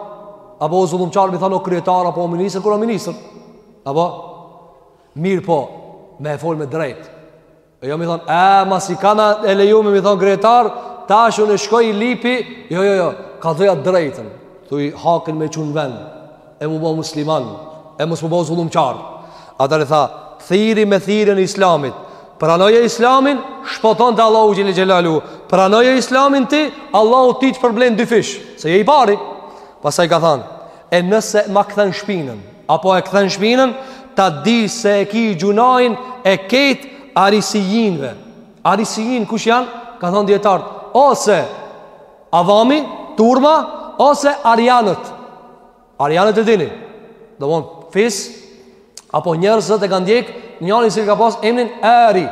S1: apo o zullumqar, mi thanë o kryetar, apo o minister, kur o minister. Apo, mirëpo, me e folë me drejtë. E jo mi thonë, e, masi kanka e lejume mi thonë kryetar, tash unë e shkoj i lypi, jo, jo, jo, kallzoja drejtën, thuj hakin me çu n'vend. e mu bo musliman, e mos mu bo zullumqar. Atëherë e tha, t'thirri me thirrjen e islamit, pranoje islamin, shpëton te Allahu xhelle xhelaluhu, pranoje islamin ti, Allahu ti të shpërblen dyfish, se je i pari. Pastaj ka than, e nëse ma kthen shpinën, apo e kthen shpinën, ta di se e ki gjynahin e krejt arisijinve. Arisijin, kush janë? Kan than dijetarët, ose Avami, turma, ose arianët. Arianët e dini. Domethon, fis, apo njerëz që e kanë ndjekë njanin cili ka pas emnin Ari.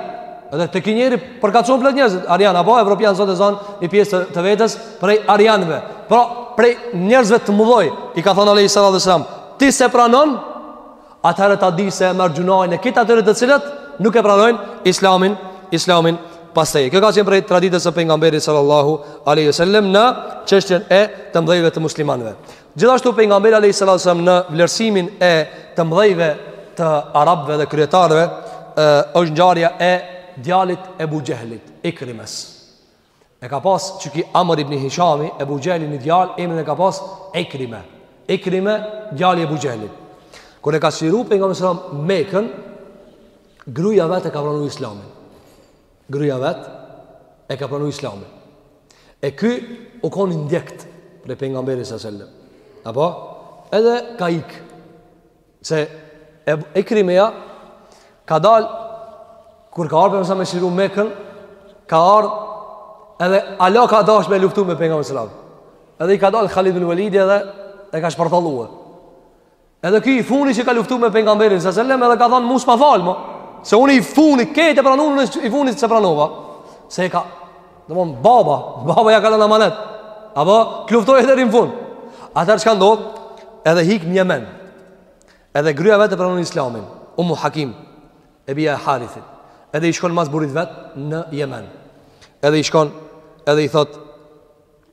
S1: Edhe te ky njeri përkasin plot njerëz, Arian, apo Evropian sot e zonë një pjesë të, të vetes prej Arianve. Pra, prej njerëzve të mdhoj, i ka thonë alejhi salatu ve selam, ti s'e pranon, Atëherë ta di se e merr gjynahin e krejt atyre të cilët nuk e pranojnë islamin, islamin pas teje. Kjo ka qenë prej traditës së pejgamberit sallallahu alaihi wasallam në çështjen e të mëdhenjve të muslimanëve. Gjithashtu pejgamberi alejhi salatu ve selam në vlerësimin e të mëdhenjve të arabëve dhe kryetarëve është ngjarja e djalit t'Ebu Xhehlit, Ikrimes. E ka pas qiky Amr ibn Hishami, Ebu Xhehli një djal, emrin e ka pas Ikrime. Ikrime, djali Ebu Xhehlit. Kur e ka çliru pejgamberi alejhi selam Mekën, gruja vet e ka pranu islamin. Gruja vet e ka pranu islamin. E ky u kon i ndjekt prej pejgamberit alejhi selam. Apo? Edhe ka ikë. Se e, Ikrimeja, ka dal, kur ka ardh Pejgamberi alejhi selam me çliru Mekën, ka ardh, edhe hala ka dash me luftu me pengamë së lavë. Edhe i ka dal Halid bin Velidi edhe e ka shpartallue. Edhe ky i funi që ka luftu me Pejgamberin sallallahu alejhi ve sellem edhe ka thonë mu s'ma fal mo. Se unë i funi, krejt e pranun, unë i funi s'e pranova. Se e ka, Domon, baba, baba ja ka lënë amanet. Apo, t'luftojë deri n'fund. Atëherë çka ndodhë, edhe hik n'Jemen. Edhe gruja e vet e pranon islamin. Umu Hakim, e bija e Harithit. Edhe i shkon mas burrit t'vet në Jemen. Edhe i shkon, edhe i thot,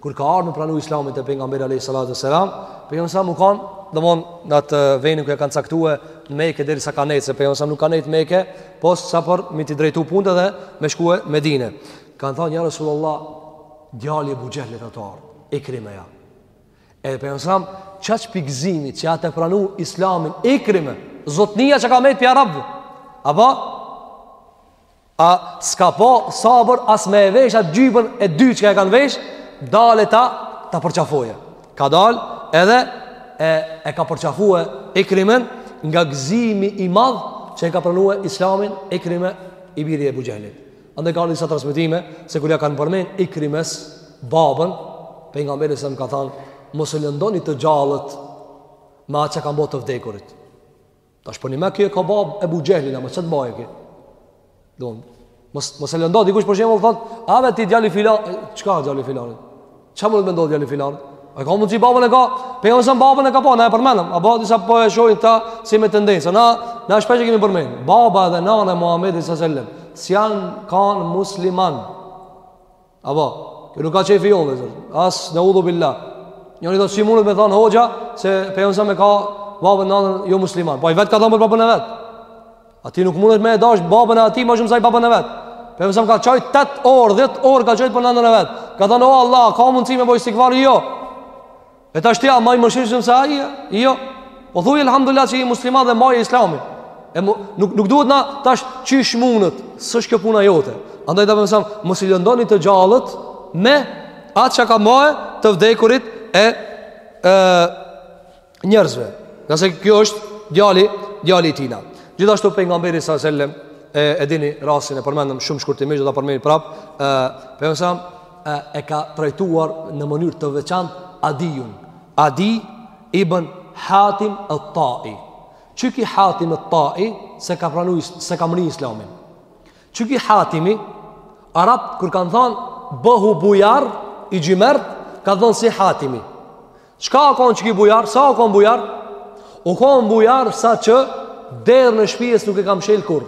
S1: Kur ka ardh me pranu Islamin te pejgamberi alayhi salatu wasalam, pejgamberi alejhi selam u kanë, domthon në atë vendin ku e kanë caktuar në Mekë derisa ka nejtë, se pejgamberi alejhi selam nuk ka nejtë n'Mekë, pos sa për me t'i drejtu punët dhe me shku n'Medinë. Kan thënë ja Resulullah, djali i Ebu Xhehlit â tu ardh, Ikrimeja. Edhe pejgamberi alejhi selam çaq pi gëzimi që â tu e pranu Islamin, Ikrime, zotnia që ka met pi arabve. Apo A s'ka bo sabër as me e vesh atë xhyben, e di çka e kanë vesh, dale ta, ta përqafoje. Ka dal edhe e, e ka përqafue Ikrimen nga gzimi i madh që e ka pranue islamin Ikrime, i biri i Ebu Xhehlit. Andaj ka në disa transmitime se kur ja kanë përmen Ikrimes babën, Pejgamberi alejhi selam ka thanë, mos i lëndoni të gjallët me atë që kanë bo të vdekurit. Tash po nima kjo e ka bab Ebu Xhehlin ama çka t'bajë ky. Domon mos e lëndo dikush për shembull thot, a vet ti djali filan, çka djali filan? Çka mund të mendoj djali filan? A ka mundsi babën e ka? Pe jo zon babën e ka po, na e përmendëm. Apo disa po e shohin kta si me tendencë. Na na shpesh e kemi përmend. Baba dhe nana e Muhamedit sallallahu alaihi wasallam, s'janë kanë musliman. Apo, kjo nuk â qejfi jonë, dhe as, neudhu billah. Jani, do, si mundet me thonë hoxha, se Pejgamberi alejhi selam ka babën, nanën jo musliman. Po ai vetë ka thonë për babën e vet. A ti nuk mundet me e dashë babën e atij ma shumë se ai babën e vet. Pejgamberi alejhi selam ka qajtë 8 orë, 10 orë ka qajtë për nanën e vet. Ka thonë, o Allah, ka mundësi me bo istigfar, jo. E tash ti je ma i mëshirshëm se ai? Jo Po thuj elhamdulilah që je musliman dhe maje islamin e mu, nuk, nuk duhet na tash qysh mundët S'është kjo puna jote Andaj tha Pejgamberi alejhi selam Mos i lëndoni të gjallët Me atë që kanë ba të vdekurit e, e njerëzve Nëse kjo është djali, djali tina Gjithashtu Pejgamberi sallallahu alejhi ve sellem e, e dini rastin e përmendëm shumë shkurtimisht Do ta përmenim prap e, Për e ka trajtuar në mënyrë të veçantë Adiun. Adi ibn Hatim al-Ta'i. Çiki Hatim al-Ta'i s'e ka pranu, s'e ka mri Islamin. Çiki Hatimi arabt kur kanë thënë bëhu bujar i xhymert ka thënë si Hatimi. Çka u kon çiki bujar? Sa u kon bujar? U kon bujar sa që derën e shpijes nuk e ka mshel kurr.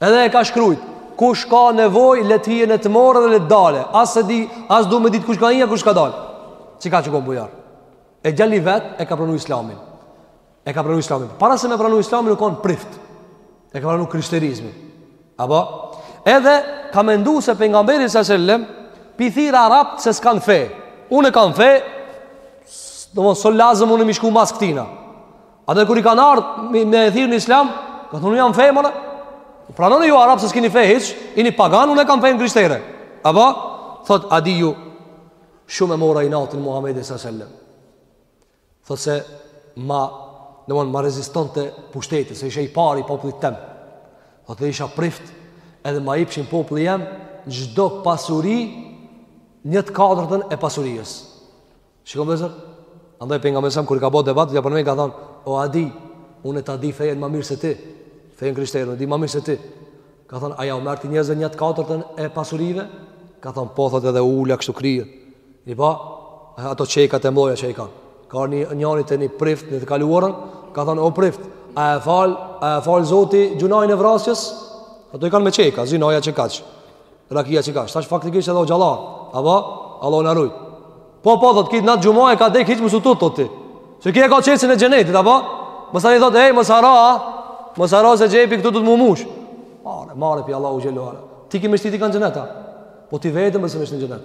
S1: Edhe e ka shkrujt Kush ka nevoj le të hije le të morë dhe le të dale As s'e di, as du me dit kush ka hi e kush ka dal Qekaq u kon bujar E gjali i vet e ka pranu islamin E ka pranu islamin Para se me pranu islamin u konë prift E ka pranu krishterizmin Apo Edhe ka mendu se pejgamberi s.a.s. p'i thirr arabt se s'kan fe Unë e kam fe Domethënë s'o lazëm unë me shku mas këtina Atëherë kur i kanë ardhë me, me e thirë në islam, ka thonë jam n'fe more. Pranoni ju arabë se s'kini fe hiç, jini paganë, unë e kam fenë krishtere. Apo, thot Adiju, shumë e mora inatin Muhammedit s.a.s. Thot se ma, domethënë, ma rrezikonte pushtetin, se isha i pari popullit tem. Thot dhe isha prift, edhe ma ipshin populli jem, çdo pasuri, një të katërtën e pasurijes. Shiko vllezër, andaj pejgamberi s.a.s., kur i ka bo debat, ja për me i ka thonë, o Adi, unë ta di fejen ma mirë se ti, fejen krishterë, unë di ma mirë se ti. Ka thonë, a ja u merr ti njerëzve një të katërtën e pasurive? Ka thonë, po thotë edhe e ula kështu krye. Apo, ato çekat e mdhoja që i kanë. Ka hi njëri te një prift në të kaluarën, ka thonë, o prift, a e falë, a e falë zoti gjynahin e vrasjes? Ato i kanë me çeka, zinaja qekaq. Rakia qekaq, tash faktikisht edhe hoxhallar Apo, Allahu na ruj Po, po, thot, ky natë xhumaje ka dek hiç mos u tut, thot ti Se ky e ka çelsin e xhenetit, apo Mësa një thot, ej, mësa ra, mësa ra se xhepi këtu do t'm'u mush Marre, marre, pi Allahu xhelle Ti ki me shti dikan n'xhenet a Po ti veten s'mun me shti në xhenet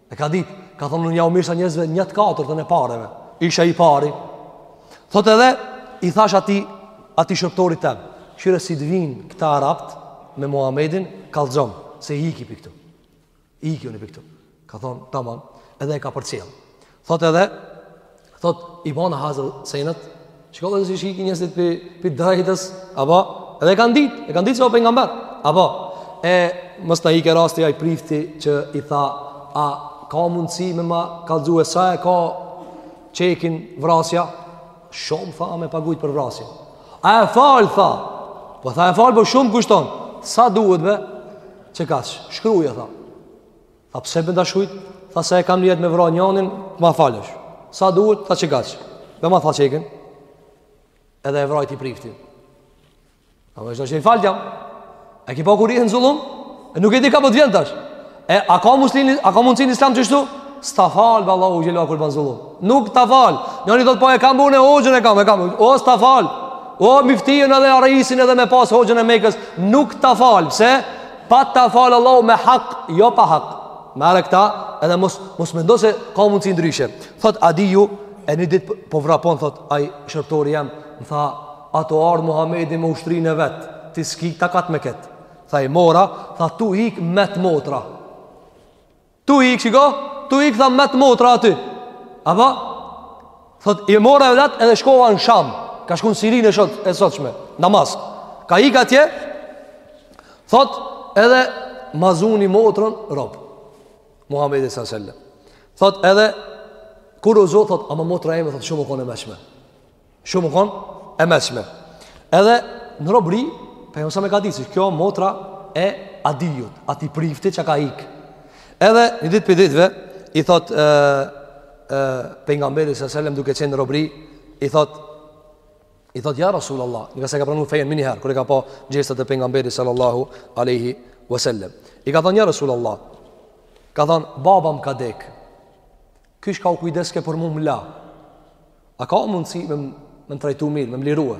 S1: E ka ditë, ka thonë unë ja u mirsha njerëzve një të katërtën e pareve. Isha i pari. Thot edhe i thash atij atij shërbtorit tem, "Kshyre si të vin këta arabt me Muhamedin, kallxom se iki pi këtu." Iki unë pi këtu. Ka thonë, "Tamam." Edhe e ka përcjell. Thot edhe thot i bana hazër senet shikoj dhe si ikin njerëzit pi pi drejtës apo edhe e kanë ditë e kanë ditë se o pejgamber apo e mos t'na ikë rasti ai prifti që i tha a ka mundësi me ma kallxue sa e ka çekin vrasja shumë tha me pagujt për vrasje a e fal tha po tha e fal po shumë kushton sa duhet be qekaq shkruaj tha Tha pse me dashujt? Tha se e kam nijet me vra njanin, ma falësh. Sa duhet, tha qekaq. Dhe ma dha çekin, edhe e vrajti priftin. A dhe është që i falë E ki pa kur je në zullum? E nuk e di ka po të vjen tash. E a ka muslimi, a ka mundësi në islam qështu? S'ta falë Allahu xhelle ve ala kur ban zullum. Nuk ta falë. Njani thot, po e kam une hoxhën e kam, e kam. O, s'ta falë. O, myftijën edhe reisin edhe me pas hoxhën e Mekës. Nuk ta falë, pse? Pa ta falë Allahu me hak, jo pa hak. Merre këta, edhe mos, mos mendo se ka mundësi ndryshe. Thot, Adiju, e një ditë po vrapon, thot, aj shërbtori jem, më tha, a tu ardh Muhammedi me ushtrinë e vet, ti s'ki takat me ketë. Tha i mora, tha tu ik met motra. Tu ik, shiko, tu ik, tha met motra aty. Apo? Thot, i mora evlat edhe shkova në Sham. Ka shku në Sirin e, shot, e sotshme, n'Damask. Ka ik atje, thot, edhe ma zuni motrën rob. Muhammedi sallallahu alejhi ve sellem. Thot, edhe, kur u zo, thot, ama motra eme, thot, shumë u konë e meçme. Shumë u konë e meçme. Edhe në robri, pejgamberi sallallahu alejhi ve sellem e ka ditë, se kjo motra e Adijut, ati prifti që ka ik. Edhe një ditë pri ditëve, i thot e, e, pejgamberit sallallahu alejhi ve sellem duke qenë në robri, i thot, i thot, ja Rasul Allah, ngase ka pranu fejën meniherë, kur i ka pa gjestet e pejgamberit sallallahu aleyhi ve sellem. I ka thon, ja Rasul Allah, ka thon, baba m'ka dek, Ky çka u kujdeske për mu më la. A ka mundësi me më trajtu mirë, me më lirue.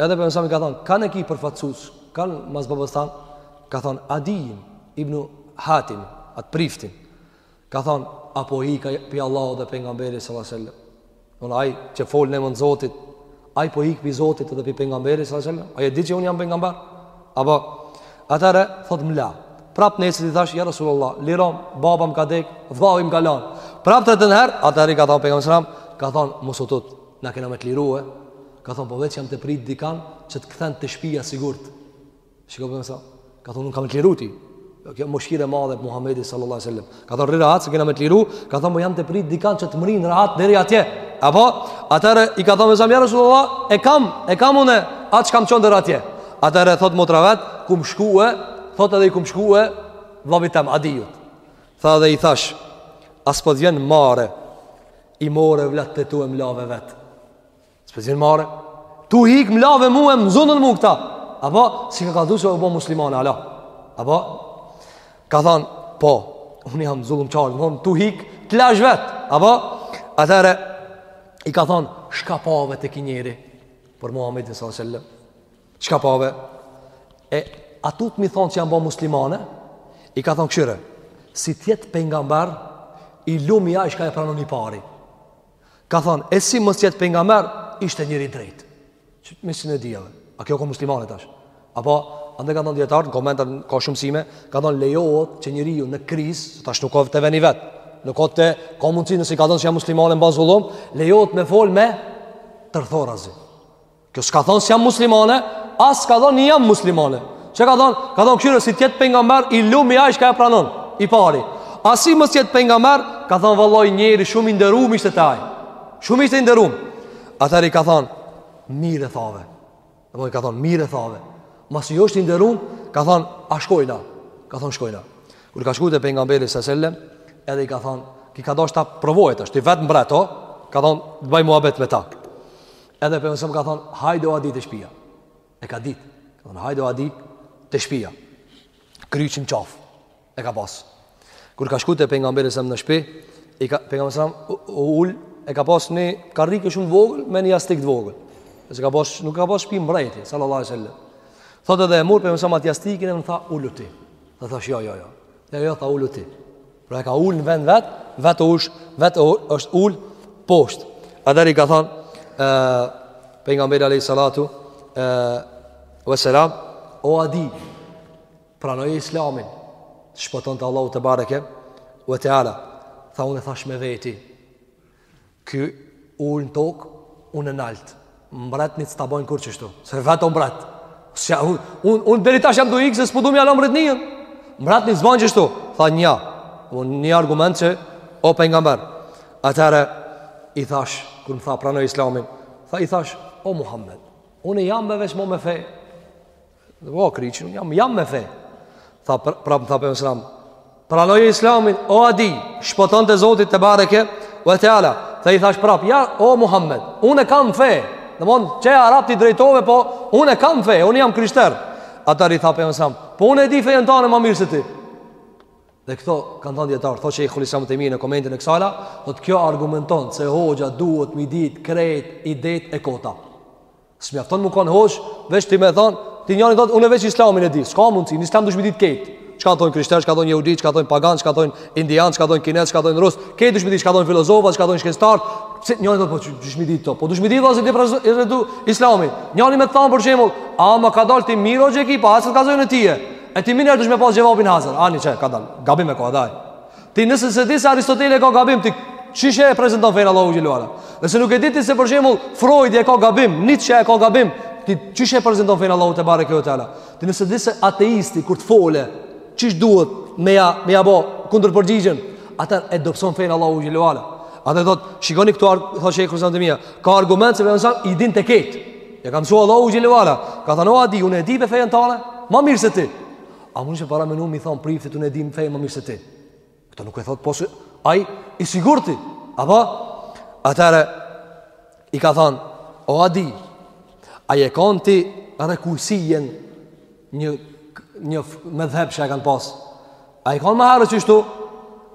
S1: Edhe pejgamberi sallallahu alejhi ve sellem i ka thonë, kan e ki përfaqsus, kan mas babës tan, ka thonë, Adijin, ibnu Hatimin, atë priftin, ka thonë, ai po ik pi Allahut dhe pejgamberit sallallahu alejhi ve sellem. Unë ai që fol në emën Zotit, ai po ik pi Zotit edhe pi pejgamberit sallallahu alajhi wasallam. Ai e di që unë jam pejgamber. Apo atëherë thot m'la. Prap nesër i thash ja Rasulullah, lirom, baba më ka dek, vllau im ka lan. Prap të tretën herë, atëherë ka thon pejgamberi sallallahu alajhi wasallam, ka thon mos u tut, na kena me të lirue. Ka thon po veç jam tu prit dikan që të kthen të shtëpia sigurt. Shiko pejgamberi sallallahu alejhi ve sellem, ka thonë, nuk kam të liru ti. Jo, kjo mëshirë e madhe për Muhammedi sallallahu alaihi sallam. Ka thonë, rri rahat, se kena me të liru, ka thonë, po jam tu prit dikan që të mrrin rahat deri atje. Apo, atëherë, i ka thonë, pejgamberit sallallahu alejhi ve sellem, ja Rasulullah, e kam, e kam une, atë çka m'çon deri atje. Atëherë, thotë motra e vet, kum shkue, thotë edhe i kum shkue, vllavit tem, Adijut. Tha dhe i thash, a s'po t'vjen marre, i more evlatët tu e m'lave vetë. S'po t'vin marre, tu hik më lave mu e më zunën mu këta. Apo, s'i ka kallzu se u bo muslimane, ala. Apo, ka thonë, po, unë jam zullumqar, me thonë, tu hik, të lash vetë. Apo, atëherë, i ka thonë, shka pave te ky njeri, për Muhammedin s.a.s. Shka pave? E, a tut m'i thonë që jam bo muslimane, i ka thonë këshyre, si t'jetë pengamber, i lumi ai shka e pranon i pari. Ka thonë, e si mos jetë pengamber, ishte njeri i drejtë. Që të mesin e dhjeve. A kjo ka muslimane tash. Apo, andaj kanë thonë dijetarët, në komentat ka shumë mësime, kanë thonë lejohet që njeriu në krizë, se tash nuk ka te veni vet, nuk ka të ka mundësi nëse ka thonë që jam muslimane m'ba zullum, lejohet me folë me tërthorazi. Kjo s'ka thonë s'jam muslimane, as s'ka thonë jam muslimane. Ç'ka thonë? Ka thonë këshyre si t'jetë pengamber, i lumi ai shka e pranon, i pari. A si mos jetë pengamber, ka thonë vallahi njeri shumë i nderum ishte ai. Shumë ishte i nderum. Atëherë i ka thonë, mirë e thave. Dhe më ka thonë, mirë e thave. Masi është i nderum, ka thonë, a shkojna. Ka thonë, shkojna. Kur ka shku te pengamberi s.a.s., edhe i ka thonë, ky ka dashtë ta provojë tash, i vetë mbret o, ka thonë, të baj muhabet me ta. Edhe pengamberi s.a.s. ka thonë, hajde o Adi te shpia. E ka ditë. Ka thonë, hajde o Adi te shpia. Kryqin në qafë. E ka pasë. Kur ka shku te pengamberi s.a.s. në shpi, i ka, pengamberi s.a.s. u ul, e ka pasë një karrikë shumë t'vogël, me një jastik të vogël. E s'e ka pasë, nuk ka pasë shpi mbreti, sallallahu alejhi ve sellem. Thotë edhe e mur pengamberi s.a.s. atë jastikin e më tha ulu ti. Dhe thash, jo, jo, jo. Dhe jo, tha ulu ti. Pra e ka ul në vend vet, vet ush, vet është ul poshtë. Atëherë i ka thënë pejgamberi alejhi salatu ve selam o Adi pranoje islamin shpëton te Allahu tebareke ve teala tha unë thash me veti Ky ul në tokë, unë nalt. Mbretnit s'ta bojnë kurrë qështu. Se vetë o mbret. Sja, unë, unë, unë deri tash jam du ikë se s'po du m'ja la mbretnijën. Mbretnit s'bojnë qështu. Tha nja. Unë një argument që o pengamber. Atëherë, i thash, kur më tha pranoje islamin, tha i thash, o Muhammed, unë jam me veç mo me fe. O kryqi, unë jam, jam me fe. Tha, prap, prap më tha pengamberi s.a.s., pranoje islamin, o Adi, shpëton te Zoti tebareke ve teala. Tha i thash prap, ja, o Muhammed, unë e kam fe. Domethonë, qe arabt i drejtove, po, unë e kam fe, unë jam krishter. Atëherë i tha pengamberi s.a.s., po unë e di fejën tane ma mirë se ti. Dhe këto kanë thënë dijetarët, thotë Shejhul Islam Tejmije në komentin e kësaj, thotë kjo argumenton se hoxha duhet m'i ditë krejt idetë e kota. S'mjafton me kanë hoxhë, veç ti me thonë, ti njani thotë, unë veç islamin e di, s'ka mundsi, në islam dush me ditë krejt. Qka thonë krishterë, qka thonë jehudi, qka thonë pagan, qka thonë indian, qka thonë kinez, qka thonë rus, krejt dush me ditë, qka thonë filozofa, qka thonë shkencëtarët, Pse njëri thotë po dush me ditë kto, po dush me ditë vazhdi pra redu islami. Njëri më thon për shembull, ama ka dalë ti mirë hoxhë ekipa, as ka zonë ti. E ti mirë dush me pas xhevapin hazër, ani çe ka dalë. Gabim e ka dhaj. Ti nëse se di se Aristoteli e ka gabim, ti çish e prezanton fenë e Allahut xhele ue ala. Nëse nuk e di ti se për shembull Freud e ka gabim, Nietzsche e ka gabim, ti çish e prezanton fenë e Allahut tebareke ve teala. Ti nëse di se ateisti kur të folë, çish duhet me ja me ja bë kundërpërgjigjen, atëherë e dobson fenë e Allahut xhele ue ala. Atë thotë shikoni këtu thotë Shejhul Islam Tejmija, ka argument se Pejgamberi i dinte krejt. Ja ka mësu Allahu xhele ue ala, ka thënë o Adi, unë e di be fenë tane, më mirë se ti. A mund të paramenu mi thon priftit unë e di fenë më mirë se ti. Kto nuk e thot pos ai i sigurti. Apo atëherë i ka thon o Adi, a je kon ti rekusi, një një medhheb që e kanë pas. A je kanë ma herët qështu?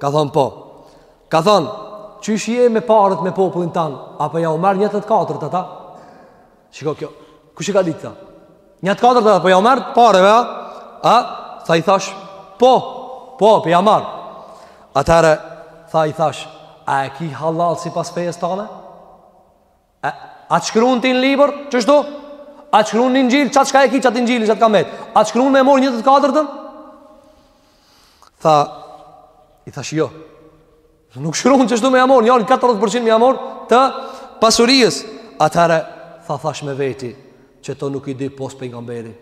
S1: Ka thonë po. Ka thonë, çish je me parët me popullin tanë, a po jau merr një të katërt ata? Shiko kjo, kush e ka ditë kta? Një të katërtën, po jau merr pareve, a? A? Tha i thash, po, po, po ja marr. Atëherë, tha i thash, a e ki hallall sipas fejes tane? A, a të shkrun ty në libër, qështu? A të shkrun në Inxhil, qatë çka e ki qatë Inxhilin, qatë ka metë? A të shkrun me morrë një të katërtën? Tha, i thash jo, Nuk shkruan qështu me ja morrë njerit 40% me ja morrë të pasurisë. Atëherë tha thash me veti qëto nuk i di pos pejgamberi.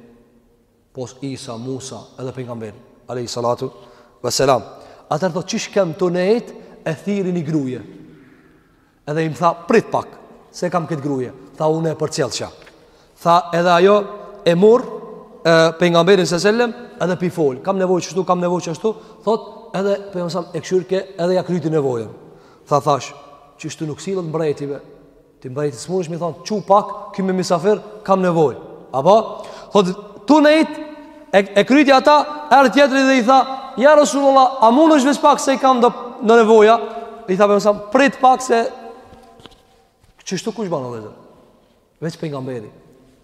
S1: Pos Isa, Musa, edhe pejgamberi, alayhi salatu wassalam. Atëherë tha çish kem tu nejt e thirri ni gruje. Edhe m'tha, prit pak, se kam këtë gruje. Tha, une e përcjellsha. Tha, edhe ajo e murr, e, Pejgamberin alejhi selam, edhe po i fol. Kam nevoj qështu, kam nevoj qështu. Thot, edhe Pejgamberi alejhi selam e kqyrke, edhe ja kryti nevojën. Tha, thash, qështu nuk sillet mbrejti ve. Ti mbrejtit s'munesh mi thonë, çu pak, ki me misafir, kam nevoj. Apo? Thot, tu nejt, E, e kryti ata, erdh tjetri dhe i tha, ja Rasulullah, a munesh veç pak se i kam do nevoja? I tha Pejgamberi alejhi selam, prit pak se, qështu kush ban, veç Pejgamberi.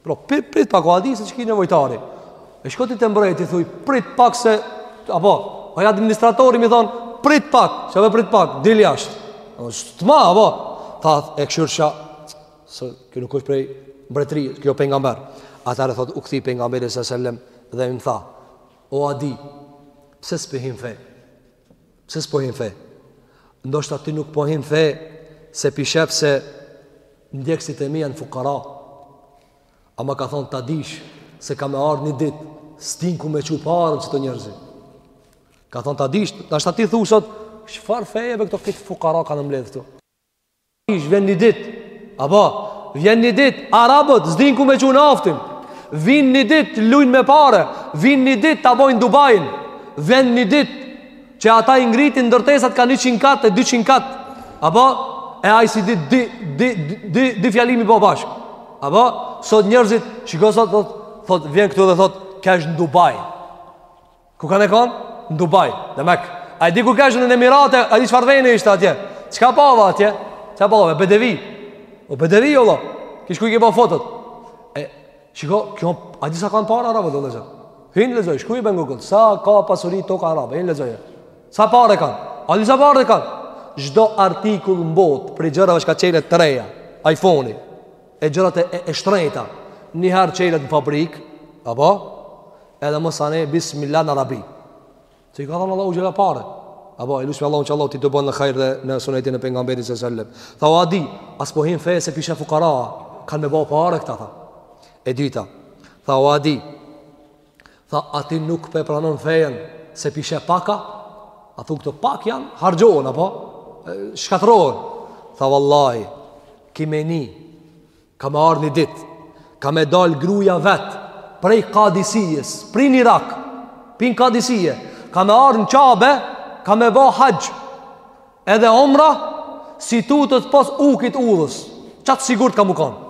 S1: Pro, prit, prit pak, o Adi se qiky nevojtari. E shko ti te mbrejti thuj, prit pak se, apo, ai administratori mi thonë, prit pak, çu ve prit pak, dil jashtë. Të ma, apo, tha, e kqyrsha, se kjo nuk është prej mbretëri, ky o pejgamber. Atëherë thot u kthi pejgamberi sa selam dhe m'tha: O Adi, pse s'po hin n'fe? Pse s'po hin n'fe? Ndoshta ti nuk po hin n'fe se pi shef se ndjekësit e mi janë fukara. Ama ka thonë ta dish se ka me ardhë një ditë, s'din ku me çu paren qëta njerëzit. Ka thonë ta dish, ndoshta ti thu sot, çfarë fejeve këto këtë fukara kanë mbledhë këtu? Ish vjen një dit Apo Vjen një dit Arabët s'din ku me çu naftën Vin një dit lujnë me pare Vin një dit ta bojnë Dubajn Vjen një dit Që ata i ngritin ndërtesat ka 100 kat e 200 kat Apo E ai si di di di di di fjalimi po bashk. Apo sot njerëzit shiko sot thot thot vjen këtu dhe thot kesh në Dubai. Ku kanë kanë? Në Dubai, demek. A e di ku kesh në Emirate, a di çfarë veni ishte atje? Çka pava atje? Çka pava? Bedevi. O Bedevi o Allah. Kish ku i ke pa fotot? E shiko, kjo a di sa kanë para arabët o Allah. Hin lexo, shkruje në Google, sa ka pasuri toka arabe, hin lexo, sa pare kanë, a di sa pare kanë, çdo artikull në botë, prej gjërave çka çelen të reja, iPhone-i, e gjërat e, e, e shtrejta njëherë çelet në fabrik apo edhe më sa ne bismillah n'Arabi se i ka dhonë Allahu gjela pare apo e lusim Allahun që Allahu t'i bënë në hajr dhe në sunetin e pejgamberit se sëllem tha o Adi a s'po hin n'fe se pi she fukara kanë me bo pare këta tha e dyta tha o Adi Tha, a ti nuk pe pranon fejen se pi she pak, a? A thu këto pak janë, harxhohen, apo? Shkatrrohen. Tha, vallaj, ki me ni, ka me ardhë një dit, ka me dalë gruja vetë, prej Kadisijes, prej n'Irak, pi n'Kadisije, ka me ardhë në Qabe, ka me bo haxh, edhe omra, s'i tutet pos ujkit udhës, qaq sigurt ka me konë.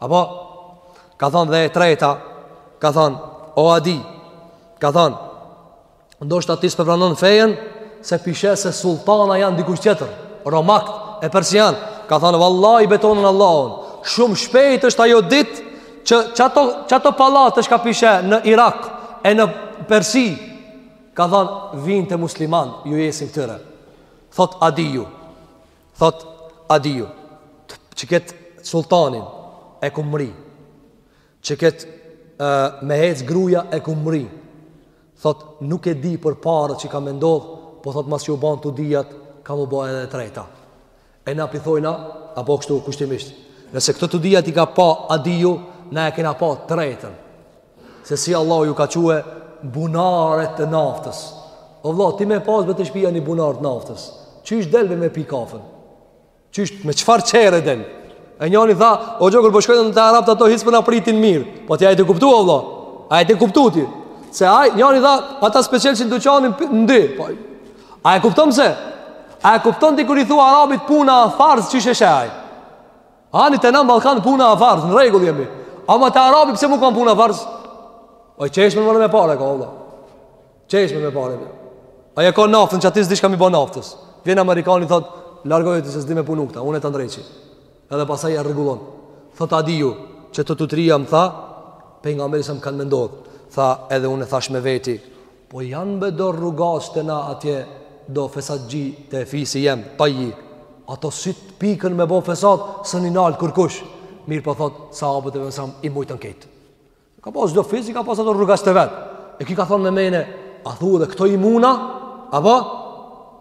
S1: Apo, ka thonë dhe e treta, ka thonë, o Adi, ka thonë, ndoshta ti s'pe pranon fejen, se pi she se sulltana janë dikush tjetër, romakt e persiant, ka thonë, vallahi betona n'Allahun, shumë shpejt është ajo dit, që qato, qato pallate çka pi she në Irak, e në Persi, ka thonë, vinë te muslimant, ju jesin këtyre, thotë Adiju, Thot Adiu, që këtë sulltanin e kum mrri, që këtë e, me hec gruja e kum mrri, thot nuk e di për paret që ka me ndodhë, po thot mas që u banë të dyjat, ka mu ba edhe treta. E na pi thojna, apo kështu kushtimisht, nëse këto të dyjat i ka pa Adiu, na e kena pa tretën. Se si Allahu ju ka çu bunaret e naftës. O vëlla, ti me pas be te shpija ni bunar të naftës. Qysh del me pi kafën. Qysh me çfarë qere del? E njani tha, o gjokur po shkojmë na te arabët ato hiç po na pritin mirë. Po ti a je tu kuptu o vëlla. A je tu kuptu ti. Se ai njani tha, ata special që dyqanin ndi. Po. A e kupton se? A e kupton ti kur i thua arabit puna farz qysh e sheh ai? Ani te na n'Ballkan puna farz, në rregull jemi. Ama te arabi pse me u kan puna farz? O qesh me pare ka valla. Qesh me me pare. Ai e ka naftën qaty s'di çka me i ba naftës. Vjen amerikani thot, largohu ti se s'di me punu këta, unë ta ndreqi. Edhe pastaj e rregullon. Thot Adiu, që të tria më tha, pejgamberi sa më kanë menduar. Tha edhe unë e thash me veti, Po janë me do rrugaç te na atje do fesadxhi te fisi jem Tajji ato si t'pikën me bo fesad se s'i nal kërkush mirë po thot sahabët e Pejgamberit i mujtën kejt ka pas çdo fisi ka pas ato rrugaçët e vet e ky ka thonë me mene a thu edhe këto i muna a po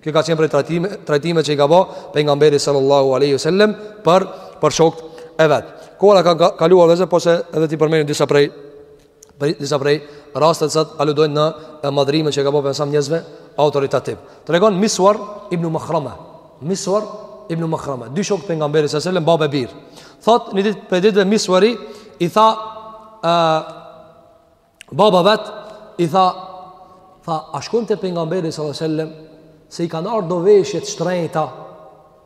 S1: Kjo ka qenë prej trajtimeve, trajtime që i ka ba pejgamberi sallallahu alaihi wasallam për shokët e vet. Koha ka kaluar edhe po se edhe t'i përmendim disa prej prej disa prej rasteve që aludojnë në madhërimin që i ka bërë pejgamberi njerëzve autoritativ. Tregon Miswar ibn Makhrama. Miswar ibn Makhrama, dy shokë pejgamberit sallallahu alaihi wasallam babë bir. Thot një ditë prej ditëve Miswari i tha ë Baba vet i tha, tha, a shkojmë te pejgamberi sallallahu alaihi wasallam se i kanë ardh do veshje t'shtrenjta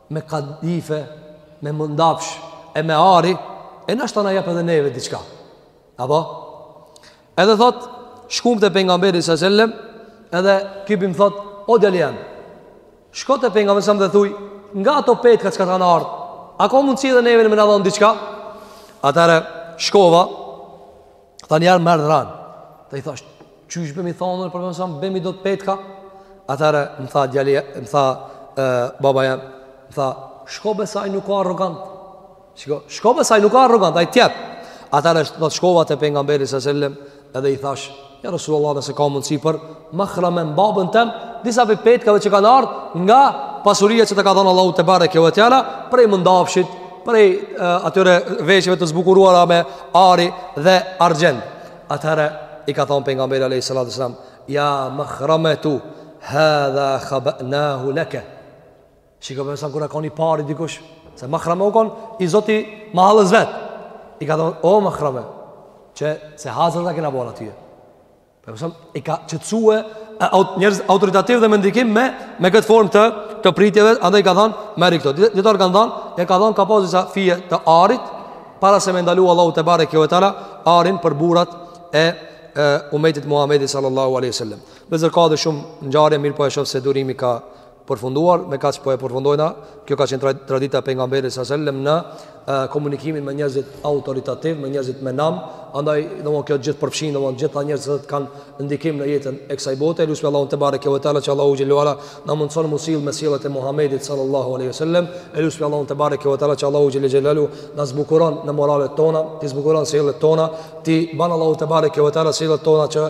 S1: me kadife, me mundafsh e me ari, e ndoshta na jep edhe neve diçka. Apo? Edhe thot, shkum te pejgamberi sallallahu alaihi wasallam, edhe ky po m'thot, o djali jam. Shko te pejgamberi sallallahu alaihi wasallam dhe thuj, nga ato petka çka t'kanë ardh, a ka mundsi edhe neve me na dhon diçka? Atëherë shkova Tha njiherë m'erdh ranë Dhe i thash Qysh me i thonë pejgamberit Bjeri do petka Atëherë më tha djali Më tha e, baba jem Më tha Shko besaj nuk ka arrogant Shko, shko besaj nuk ka arrogant Ai t'jep Atëherë thot shkova te pejgamberi së sellim Edhe i thash Ja Rasulullah nëse ka mundësi për Makhramen babën tem Disa prej petkave që kanë ardhë Nga pasuria që të ka dhënë Allahu tebareke ve teala Prej mundafshit prej atyre veshjeve të zbukuruara me ari dhe argjend. Atëherë i ka thonë pejgamberi alayhi salatu sallam, "Ya makhramatu hadha khabanahu laka." Shiko pejgamberi kur u kon i pari dikush, se makhrame u kon i zoti i mahallës vet. I ka thonë, "O makhrame, qe se hazër ta kena bo ty." Për shembull, i ka qetësue njerëz autoritativ dhe me ndikim me me këtë formë të të pritjeve, andaj ka dhanë merri këto. Dijetarët kanë thënë, ja ka dhanë ka pas disa fije të arit para se me ndalu Allahu te bareke ve teala arin për burrat e e umetit Muhamedit sallallahu alaihi wasallam. Ka edhe shumë ngjarje mirëpo e shoh se termini ka përfunduar me kaq po e përfundojna kjo ka qenë tradita e pejgamberit alejhi selam në komunikimin me njerëzit autoritativ me njerëzit me nam andaj domon kjo gjithë përfshin domon gjithë ata njerëz që kanë ndikim në jetën e kësaj bote e lusim Allahun te bareke ve teala që Allahu xhele ve ala na mundson me u sill me sjelljet e Muhamedit sallallahu alaihi wasallam e lusim Allahun te bareke ve teala që Allahu xhele xhelalu na zbukuron në moralet tona t'i zbukuron sjelljet tona t'i ban Allahu te bareke ve teala sjelljet tona që